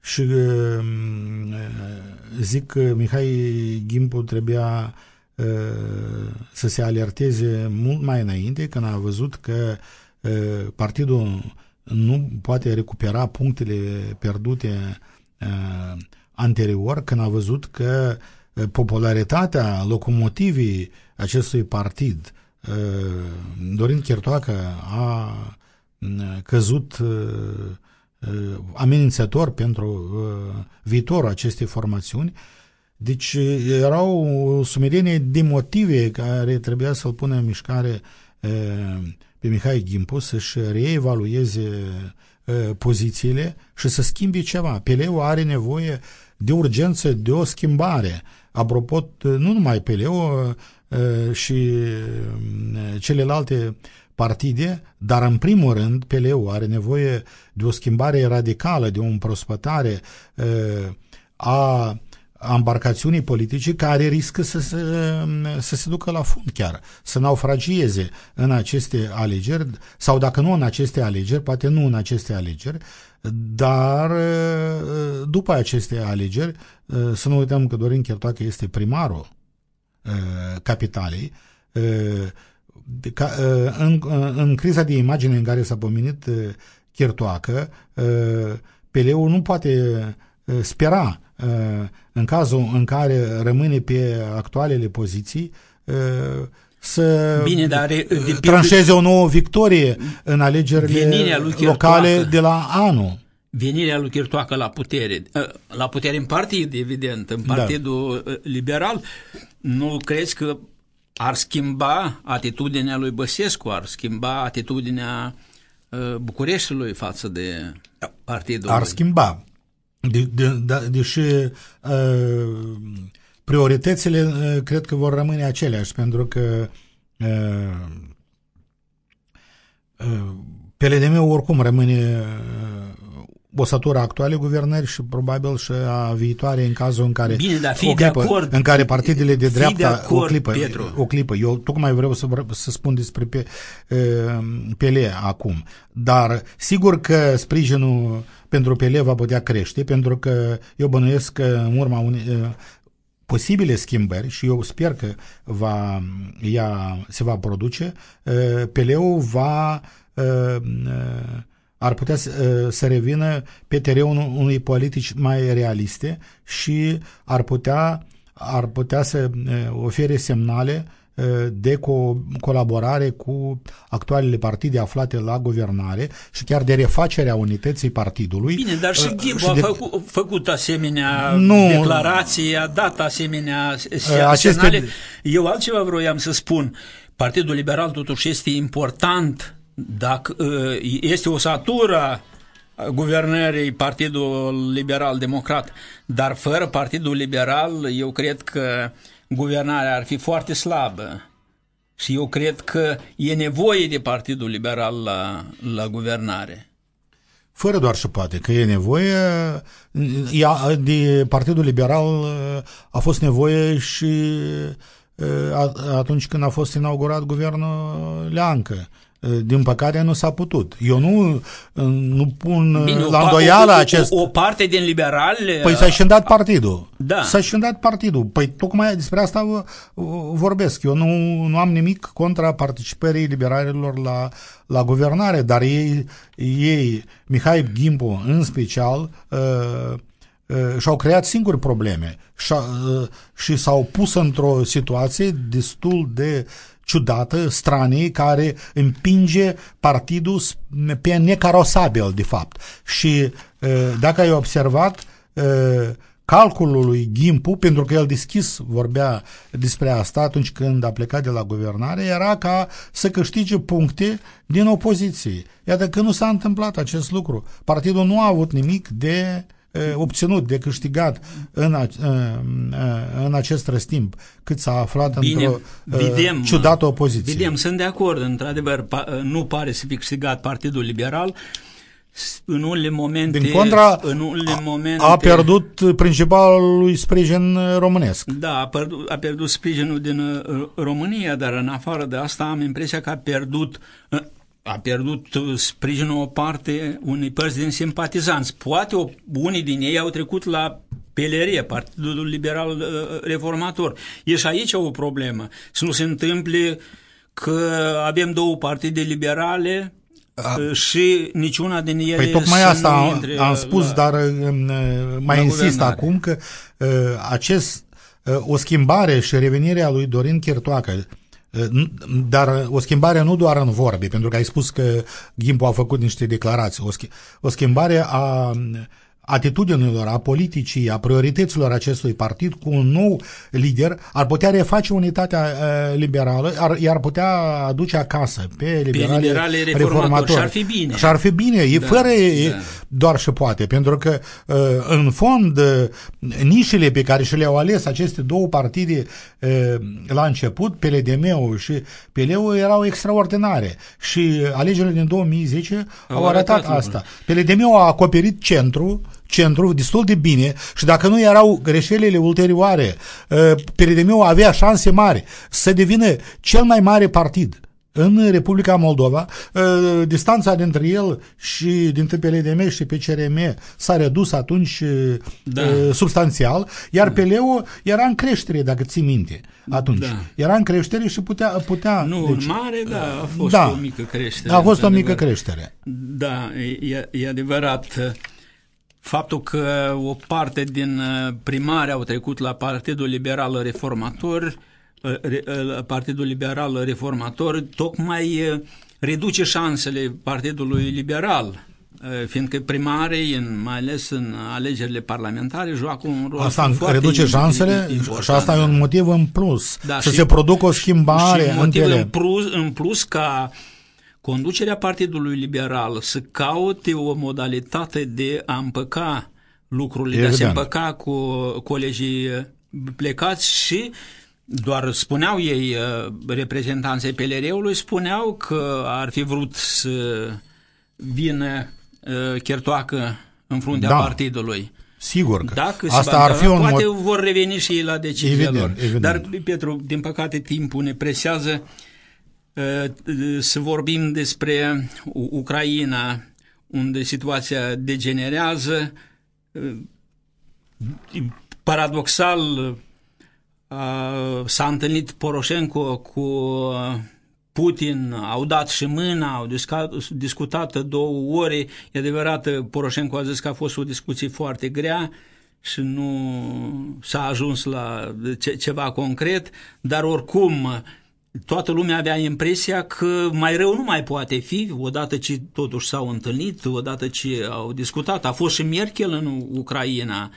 și e, zic că Mihai Gimpu trebuia e, să se alerteze mult mai înainte când a văzut că e, partidul nu poate recupera punctele pierdute e, anterior, când a văzut că e, popularitatea locomotivii acestui partid, e, Dorin Chertoacă, a m, căzut e, e, amenințător pentru e, viitorul acestei formațiuni. Deci e, era o sumerenie de motive care trebuia să-l pună în mișcare e, pe Mihai Gimpu să-și reevalueze e, pozițiile și să schimbe ceva. Peleu are nevoie de urgență, de o schimbare. Apropo, nu numai Peleu e, și e, celelalte partide, dar în primul rând Peleu are nevoie de o schimbare radicală, de o împrospătare e, a a embarcațiunii politice care riscă să se, să se ducă la fund chiar, să naufragieze în aceste alegeri, sau dacă nu în aceste alegeri, poate nu în aceste alegeri, dar după aceste alegeri, să nu uităm că Dorin Chertoacă este primarul capitalei, de ca, în, în criza de imagine în care s-a pomenit Chertoacă, Peleu nu poate spera în cazul în care rămâne pe actualele poziții să Bine, dar depinde... tranșeze o nouă victorie în alegerile lui locale de la anul. Venirea lui Chirtoacă la putere, la putere în partid, evident, în Partidul da. Liberal, nu crezi că ar schimba atitudinea lui Băsescu, ar schimba atitudinea Bucureștiului față de partidul Ar schimba. De, de, de, deși uh, prioritățile uh, cred că vor rămâne aceleași, pentru că uh, uh, PLDM oricum rămâne uh, osatura actuale guvernări și probabil și a viitoare în cazul în care Bine, dar o clipă, de acord, în care partidele de dreapta de acord, o clipă, Pietru. o clipă. Eu tocmai vreau să, să spun despre pe, PLE acum. Dar sigur că sprijinul pentru PLE va putea crește, pentru că eu bănuiesc că în urma unei posibile schimbări și eu sper că va, ea se va produce, PLE-ul va ar putea să, să revină pe terenul unei politici mai realiste și ar putea, ar putea să ofere semnale de co- colaborare cu actualele partide aflate la guvernare și chiar de refacerea unității partidului. Bine, dar și Gimbu și a de... făcut, făcut asemenea Nu. declarații, a dat asemenea Aceste- semnale. Eu altceva vroiam să spun. Partidul Liberal totuși este important dacă uh, este o satură a guvernării Partidul Liberal Democrat, dar fără Partidul Liberal eu cred că guvernarea ar fi foarte slabă. Și eu cred că e nevoie de Partidul Liberal la, la guvernare. Fără doar și poate, că e nevoie, ea, de Partidul Liberal a fost nevoie și atunci când a fost inaugurat guvernul Leancă. Din păcate nu s-a putut. Eu nu, nu pun Bine, la o, îndoială o, acest... O, o parte din liberali... Păi s-a șindat partidul. Da. S-a șindat partidul. Păi tocmai despre asta vorbesc. Eu nu, nu am nimic contra participării liberalilor la, la guvernare, dar ei, ei Mihai Gimpo în special, uh, uh, și-au creat singuri probleme și, uh, și s-au pus într-o situație destul de ciudată, stranii, care împinge partidul pe necarosabil, de fapt. Și dacă ai observat, calculul lui Gimpu, pentru că el deschis vorbea despre asta atunci când a plecat de la guvernare, era ca să câștige puncte din opoziție. Iată că nu s-a întâmplat acest lucru. Partidul nu a avut nimic de obținut, de câștigat în, a, în acest răstimp, cât s-a aflat Bine, într-o vedem, ciudată opoziție. Vedem, sunt de acord, într-adevăr, nu pare să fi câștigat Partidul Liberal, în unele momente... Din contra, în unele a, momente, a pierdut principalul sprijin românesc. Da, a pierdut, a pierdut sprijinul din uh, România, dar în afară de asta am impresia că a pierdut uh, a pierdut sprijinul o parte, unei părți din simpatizanți. Poate o, unii din ei au trecut la PLR, Partidul Liberal uh, Reformator. E și aici o problemă. Să nu se întâmple că avem două partide liberale a, și niciuna din ele Păi tocmai asta am, am spus, la, dar mai insist guvernare. acum că uh, acest, uh, o schimbare și revenirea lui Dorin Chirtoacă dar o schimbare nu doar în vorbe, pentru că ai spus că Gimpu a făcut niște declarații, o, schi- o schimbare a atitudinilor, a politicii, a priorităților acestui partid cu un nou lider ar putea reface unitatea uh, liberală, ar, i-ar putea aduce acasă pe liberale, pe liberale reformatori. Și ar fi bine. Și ar fi bine, e da, fără da. doar și poate, pentru că uh, în fond uh, nișele pe care și le-au ales aceste două partide uh, la început, PLDM-ul și PLU erau extraordinare și alegerile din 2010 au, au arătat, arătat asta. PLDM-ul a acoperit centru centru destul de bine și dacă nu erau greșelile ulterioare, PRDM-ul avea șanse mari să devină cel mai mare partid în Republica Moldova, distanța dintre el și dintre PLDM și PCRM s-a redus atunci da. substanțial, iar da. PLU era în creștere, dacă ții minte, atunci. Da. Era în creștere și putea... putea nu, deci, în mare, da, a fost da, o mică creștere. A fost o mică creștere. Da, e, e adevărat faptul că o parte din uh, primari au trecut la Partidul Liberal Reformator, uh, uh, Partidul Liberal Reformator tocmai reduce șansele Partidului Liberal fiindcă primarii, mai ales în alegerile parlamentare, joacă un rol Asta foarte reduce șansele? Important, și asta e un motiv în plus, da, să și, se producă o schimbare și motiv în, în plus, în plus ca conducerea Partidului Liberal să caute o modalitate de a împăca lucrurile, Evident. de a se împăca cu colegii plecați și doar spuneau ei, uh, reprezentanții PLR-ului, spuneau că ar fi vrut să vină uh, Chertoacă în fruntea da. partidului. Sigur că Dacă asta ar fi un poate mod... vor reveni și ei la decizia evident, lor. Evident. Dar, Petru, din păcate, timpul ne presează să vorbim despre Ucraina, unde situația degenerează. Paradoxal, s-a întâlnit Poroșenko cu Putin, au dat și mâna, au discutat, discutat două ore. E adevărat, Poroșenko a zis că a fost o discuție foarte grea și nu s-a ajuns la ceva concret, dar oricum toată lumea avea impresia că mai rău nu mai poate fi, odată ce totuși s-au întâlnit, odată ce au discutat. A fost și Merkel în Ucraina.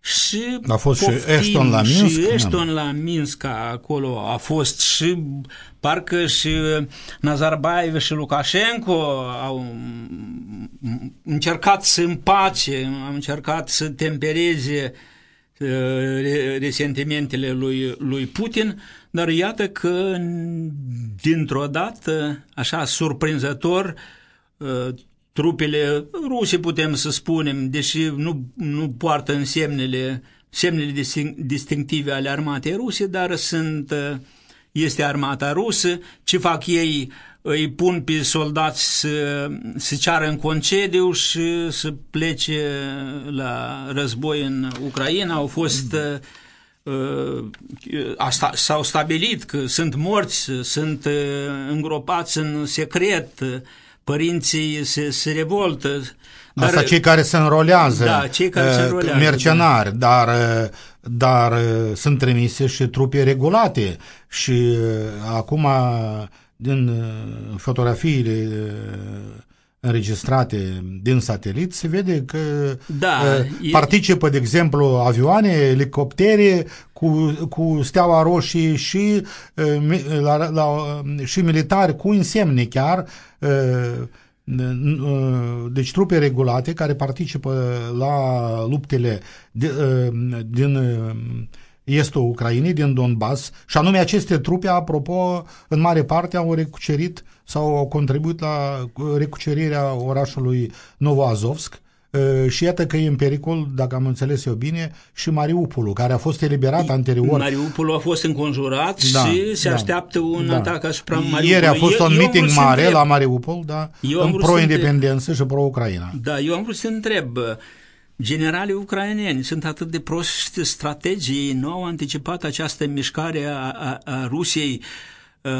Și a fost poftim, și Ashton la Minsk. Și Ashton la Minsk acolo a fost și parcă și Nazarbayev și Lukashenko au încercat să împace, au încercat să tempereze resentimentele lui, lui Putin, dar iată că dintr-o dată, așa surprinzător, trupele ruse, putem să spunem, deși nu, nu poartă însemnele, semnele distinctive ale armatei ruse, dar sunt este armata rusă, ce fac ei, îi pun pe soldați să, să ceară în concediu și să plece la război în Ucraina. Au fost... Uh, s-au stabilit că sunt morți, sunt uh, îngropați în secret, părinții se, se revoltă. Dar, Asta cei care se înrolează, da, cei care se înrolează mercenari, da. dar, dar sunt trimise și trupe regulate și acum din fotografiile înregistrate din satelit, se vede că da, uh, participă, de exemplu, avioane, elicoptere cu, cu steaua roșie și, uh, la, la, și militari cu însemne chiar, uh, deci trupe regulate care participă la luptele de, din estul Ucrainei, din Donbass, și anume aceste trupe, apropo, în mare parte au recucerit sau au contribuit la recucerirea orașului Novoazovsk, și iată că e în pericol, dacă am înțeles eu bine, și Mariupolul, care a fost eliberat anterior. Mariupolul a fost înconjurat da, și se da, așteaptă un da. atac asupra Mariupolului. Ieri a fost un eu, meeting eu mare la Mariupol, da, eu în pro-independență și pro-Ucraina. Da, eu am vrut să întreb, generalii ucraineni sunt atât de proști strategii, nu au anticipat această mișcare a, a, a Rusiei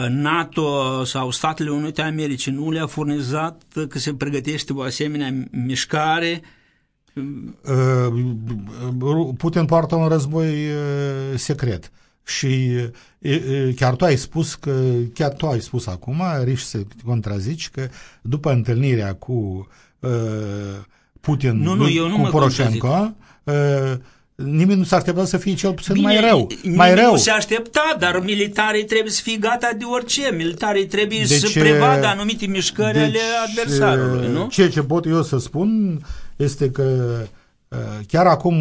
NATO sau Statele Unite Americii nu le-a furnizat că se pregătește o asemenea mișcare? Putin poartă un război secret și chiar tu ai spus că, chiar tu ai spus acum, riști să contrazici că după întâlnirea cu Putin, nu, nu, eu nu cu Poroșenko, nimeni nu s-a așteptat să fie cel puțin Bine, mai rău. Mai rău. nu se aștepta, dar militarii trebuie să fie gata de orice. Militarii trebuie deci, să prevadă anumite mișcări deci, ale adversarului, nu? Ceea ce pot eu să spun este că chiar acum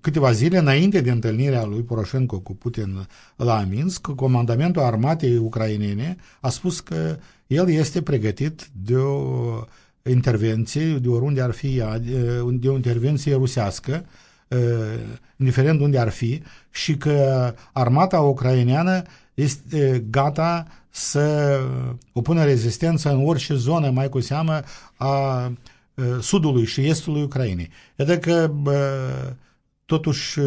câteva zile înainte de întâlnirea lui Poroșenko cu Putin la Minsk, comandamentul armatei ucrainene a spus că el este pregătit de o intervenție, de oriunde ar fi ea, de o intervenție rusească, indiferent unde ar fi, și că armata ucraineană este gata să opună rezistență în orice zonă, mai cu seamă, a sudului și estului Ucrainei. Iată că totuși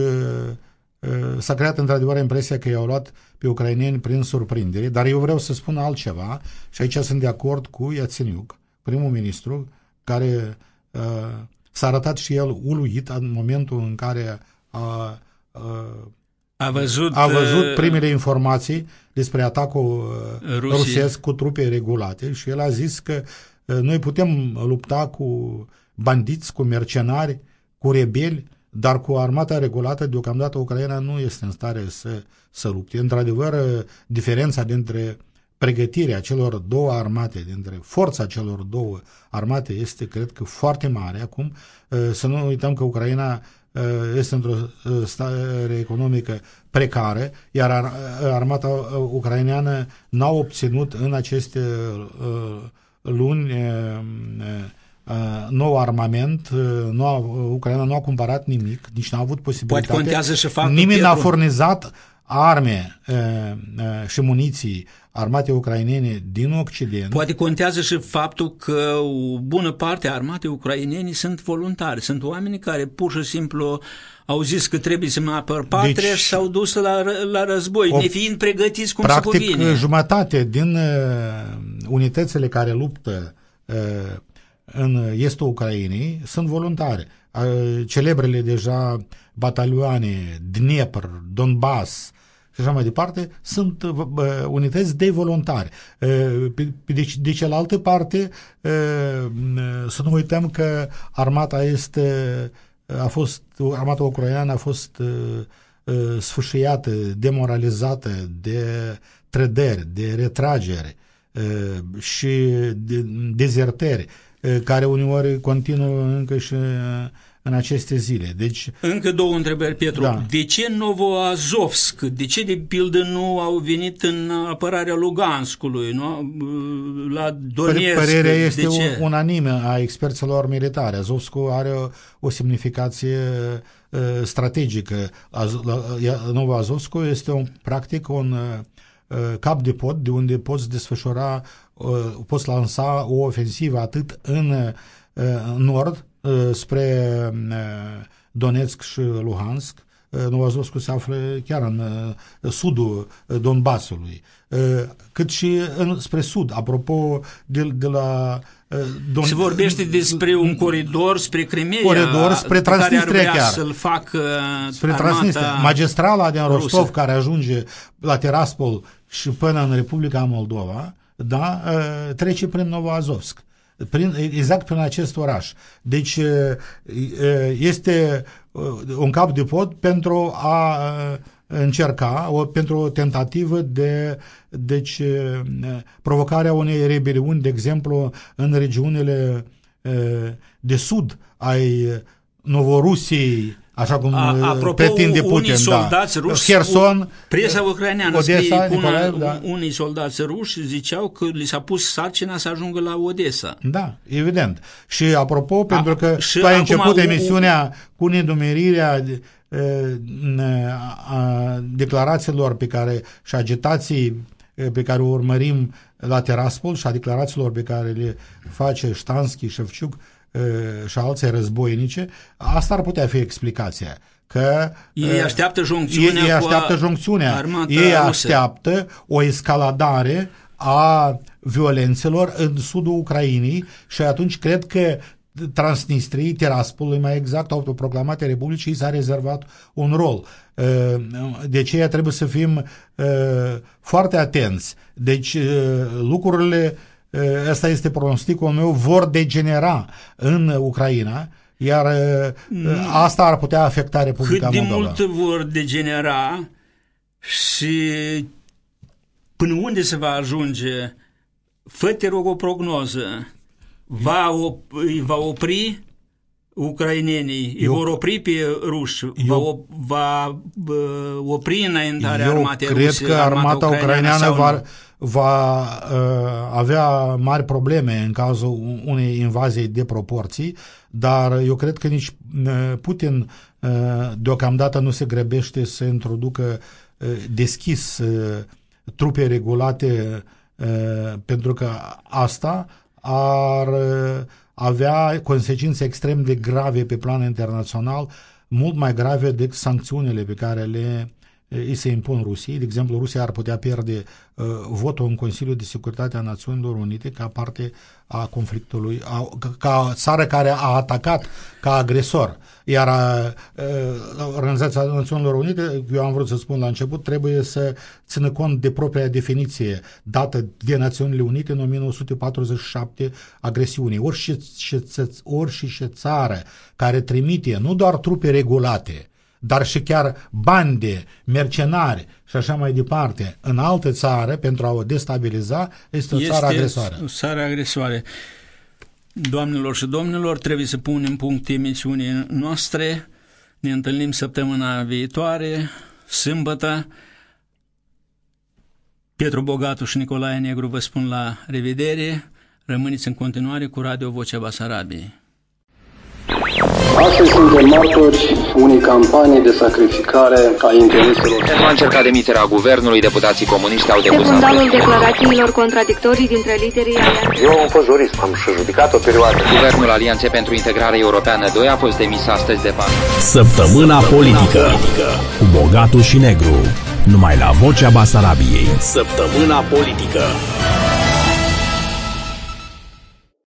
s-a creat într-adevăr impresia că i-au luat pe ucraineni prin surprindere, dar eu vreau să spun altceva și aici sunt de acord cu Iațeniuc, primul ministru, care uh, s-a arătat și el uluit în momentul în care a, a, a, văzut, a văzut primele informații despre atacul Rusie. rusesc cu trupe regulate și el a zis că noi putem lupta cu bandiți, cu mercenari, cu rebeli, dar cu armata regulată, deocamdată Ucraina nu este în stare să, să lupte. Într-adevăr, diferența dintre pregătirea celor două armate, dintre forța celor două armate este, cred că, foarte mare acum. Uh, să nu uităm că Ucraina uh, este într-o uh, stare economică precară, iar armata ucraineană n-a obținut în aceste luni nou armament, nu a, Ucraina nu a cumpărat nimic, nici n-a avut posibilitate. Poate contează și faptul Nimeni n-a furnizat arme e, e, și muniții armatei ucrainene din Occident. Poate contează și faptul că o bună parte a armatei ucrainene sunt voluntari, sunt oameni care pur și simplu au zis că trebuie să mă apăr patria deci, și s-au dus la, la război, o, nefiind pregătiți cum practic, se cuvine. jumătate din uh, unitățile care luptă uh, în estul Ucrainei sunt voluntari. Uh, celebrele deja batalioane Dnepr, Donbass, și așa mai departe, sunt uh, unități de voluntari. Uh, de, de cealaltă parte, uh, să nu uităm că armata este, a fost, armata ucraineană a fost sfâșiată, demoralizată de trădări, de retragere și de dezertări, care uneori continuă încă și în aceste zile. Deci, Încă două întrebări, Pietru. Da. De ce Novoazovsk? De ce, de pildă, nu au venit în apărarea Luganskului, nu? la Donetsk? Părerea este ce? unanimă a experților militari. Azovskul are o, o semnificație uh, strategică. Az, Novoazovskul este un, practic un, cap de pod de unde poți desfășura, poți lansa o ofensivă atât în nord spre Donetsk și Luhansk, Novazovskul se află chiar în sudul Donbasului, cât și în, spre sud, apropo de, de la Don... Se vorbește despre un coridor spre Crimea, coridor spre Transnistria chiar. să-l facă spre Transnistria. Magistrala din Rostov Rusă. care ajunge la Tiraspol și până în Republica Moldova, da, trece prin Novoazovsk. Prin, exact prin acest oraș. Deci este un cap de pod pentru a încerca, o, pentru o tentativă de deci, provocarea unei rebeliuni, de exemplu, în regiunile de sud ai Novorusiei, așa cum A, apropo, pretinde Putin. Unii da. soldați da. ruși, Kherson, presa ucraineană Odessa, scrie, Nicolaev, da. unii soldați ruși ziceau că li s-a pus sarcina să ajungă la Odessa. Da, evident. Și apropo, A, pentru că tu ai început emisiunea cu nedumerirea a declarațiilor pe care și agitații pe care o urmărim la Teraspol și a declarațiilor pe care le face Ștanschi, Șefciuc și alții războinice, asta ar putea fi explicația. Că ei așteaptă juncțiunea ei, ei așteaptă juncțiunea, ei așteaptă o escaladare a violențelor în sudul Ucrainei și atunci cred că Transnistriei, Tiraspolului mai exact, autoproclamate Republicii, s-a rezervat un rol. De aceea trebuie să fim foarte atenți. Deci lucrurile, ăsta este pronosticul meu, vor degenera în Ucraina, iar asta ar putea afecta Republica Cât Moldova. Cât de mult vor degenera și până unde se va ajunge, fă te rog o prognoză va, op, va opri ucrainenii, îi vor opri pe ruși, va, op, va opri înaintarea eu armatei cred ruse, că armata ucraineană va, va uh, avea mari probleme în cazul unei invazii de proporții, dar eu cred că nici uh, Putin uh, deocamdată nu se grăbește să introducă uh, deschis uh, trupe regulate uh, pentru că asta ar uh, avea consecințe extrem de grave pe plan internațional, mult mai grave decât sancțiunile pe care le îi se impun Rusiei. De exemplu, Rusia ar putea pierde uh, votul în Consiliul de Securitate a Națiunilor Unite ca parte a conflictului, a, ca țară care a atacat ca agresor. Iar uh, Organizația Națiunilor Unite, eu am vrut să spun la început, trebuie să țină cont de propria definiție dată de Națiunile Unite în 1947 agresiunii. Orice, orice țară care trimite nu doar trupe regulate, dar și chiar bande, mercenari și așa mai departe în altă țară pentru a o destabiliza, este o este țară agresoare. o țară agresoare. Doamnelor și domnilor, trebuie să punem punct emisiunii noastre. Ne întâlnim săptămâna viitoare, sâmbătă. Pietru Bogatu și Nicolae Negru vă spun la revedere. Rămâneți în continuare cu Radio Vocea Basarabiei. Astăzi suntem martori unei campanii de sacrificare a intereselor. Pentru a încerca demiterea guvernului, deputații comuniști au depus... Secundalul declarațiilor contradictorii dintre liderii alianței. Eu am fost jurist, am și judicat o perioadă. Guvernul Alianței pentru Integrare Europeană 2 a fost demis astăzi de bani. Săptămâna politică cu Bogatu și Negru. Numai la Vocea Basarabiei. Săptămâna politică.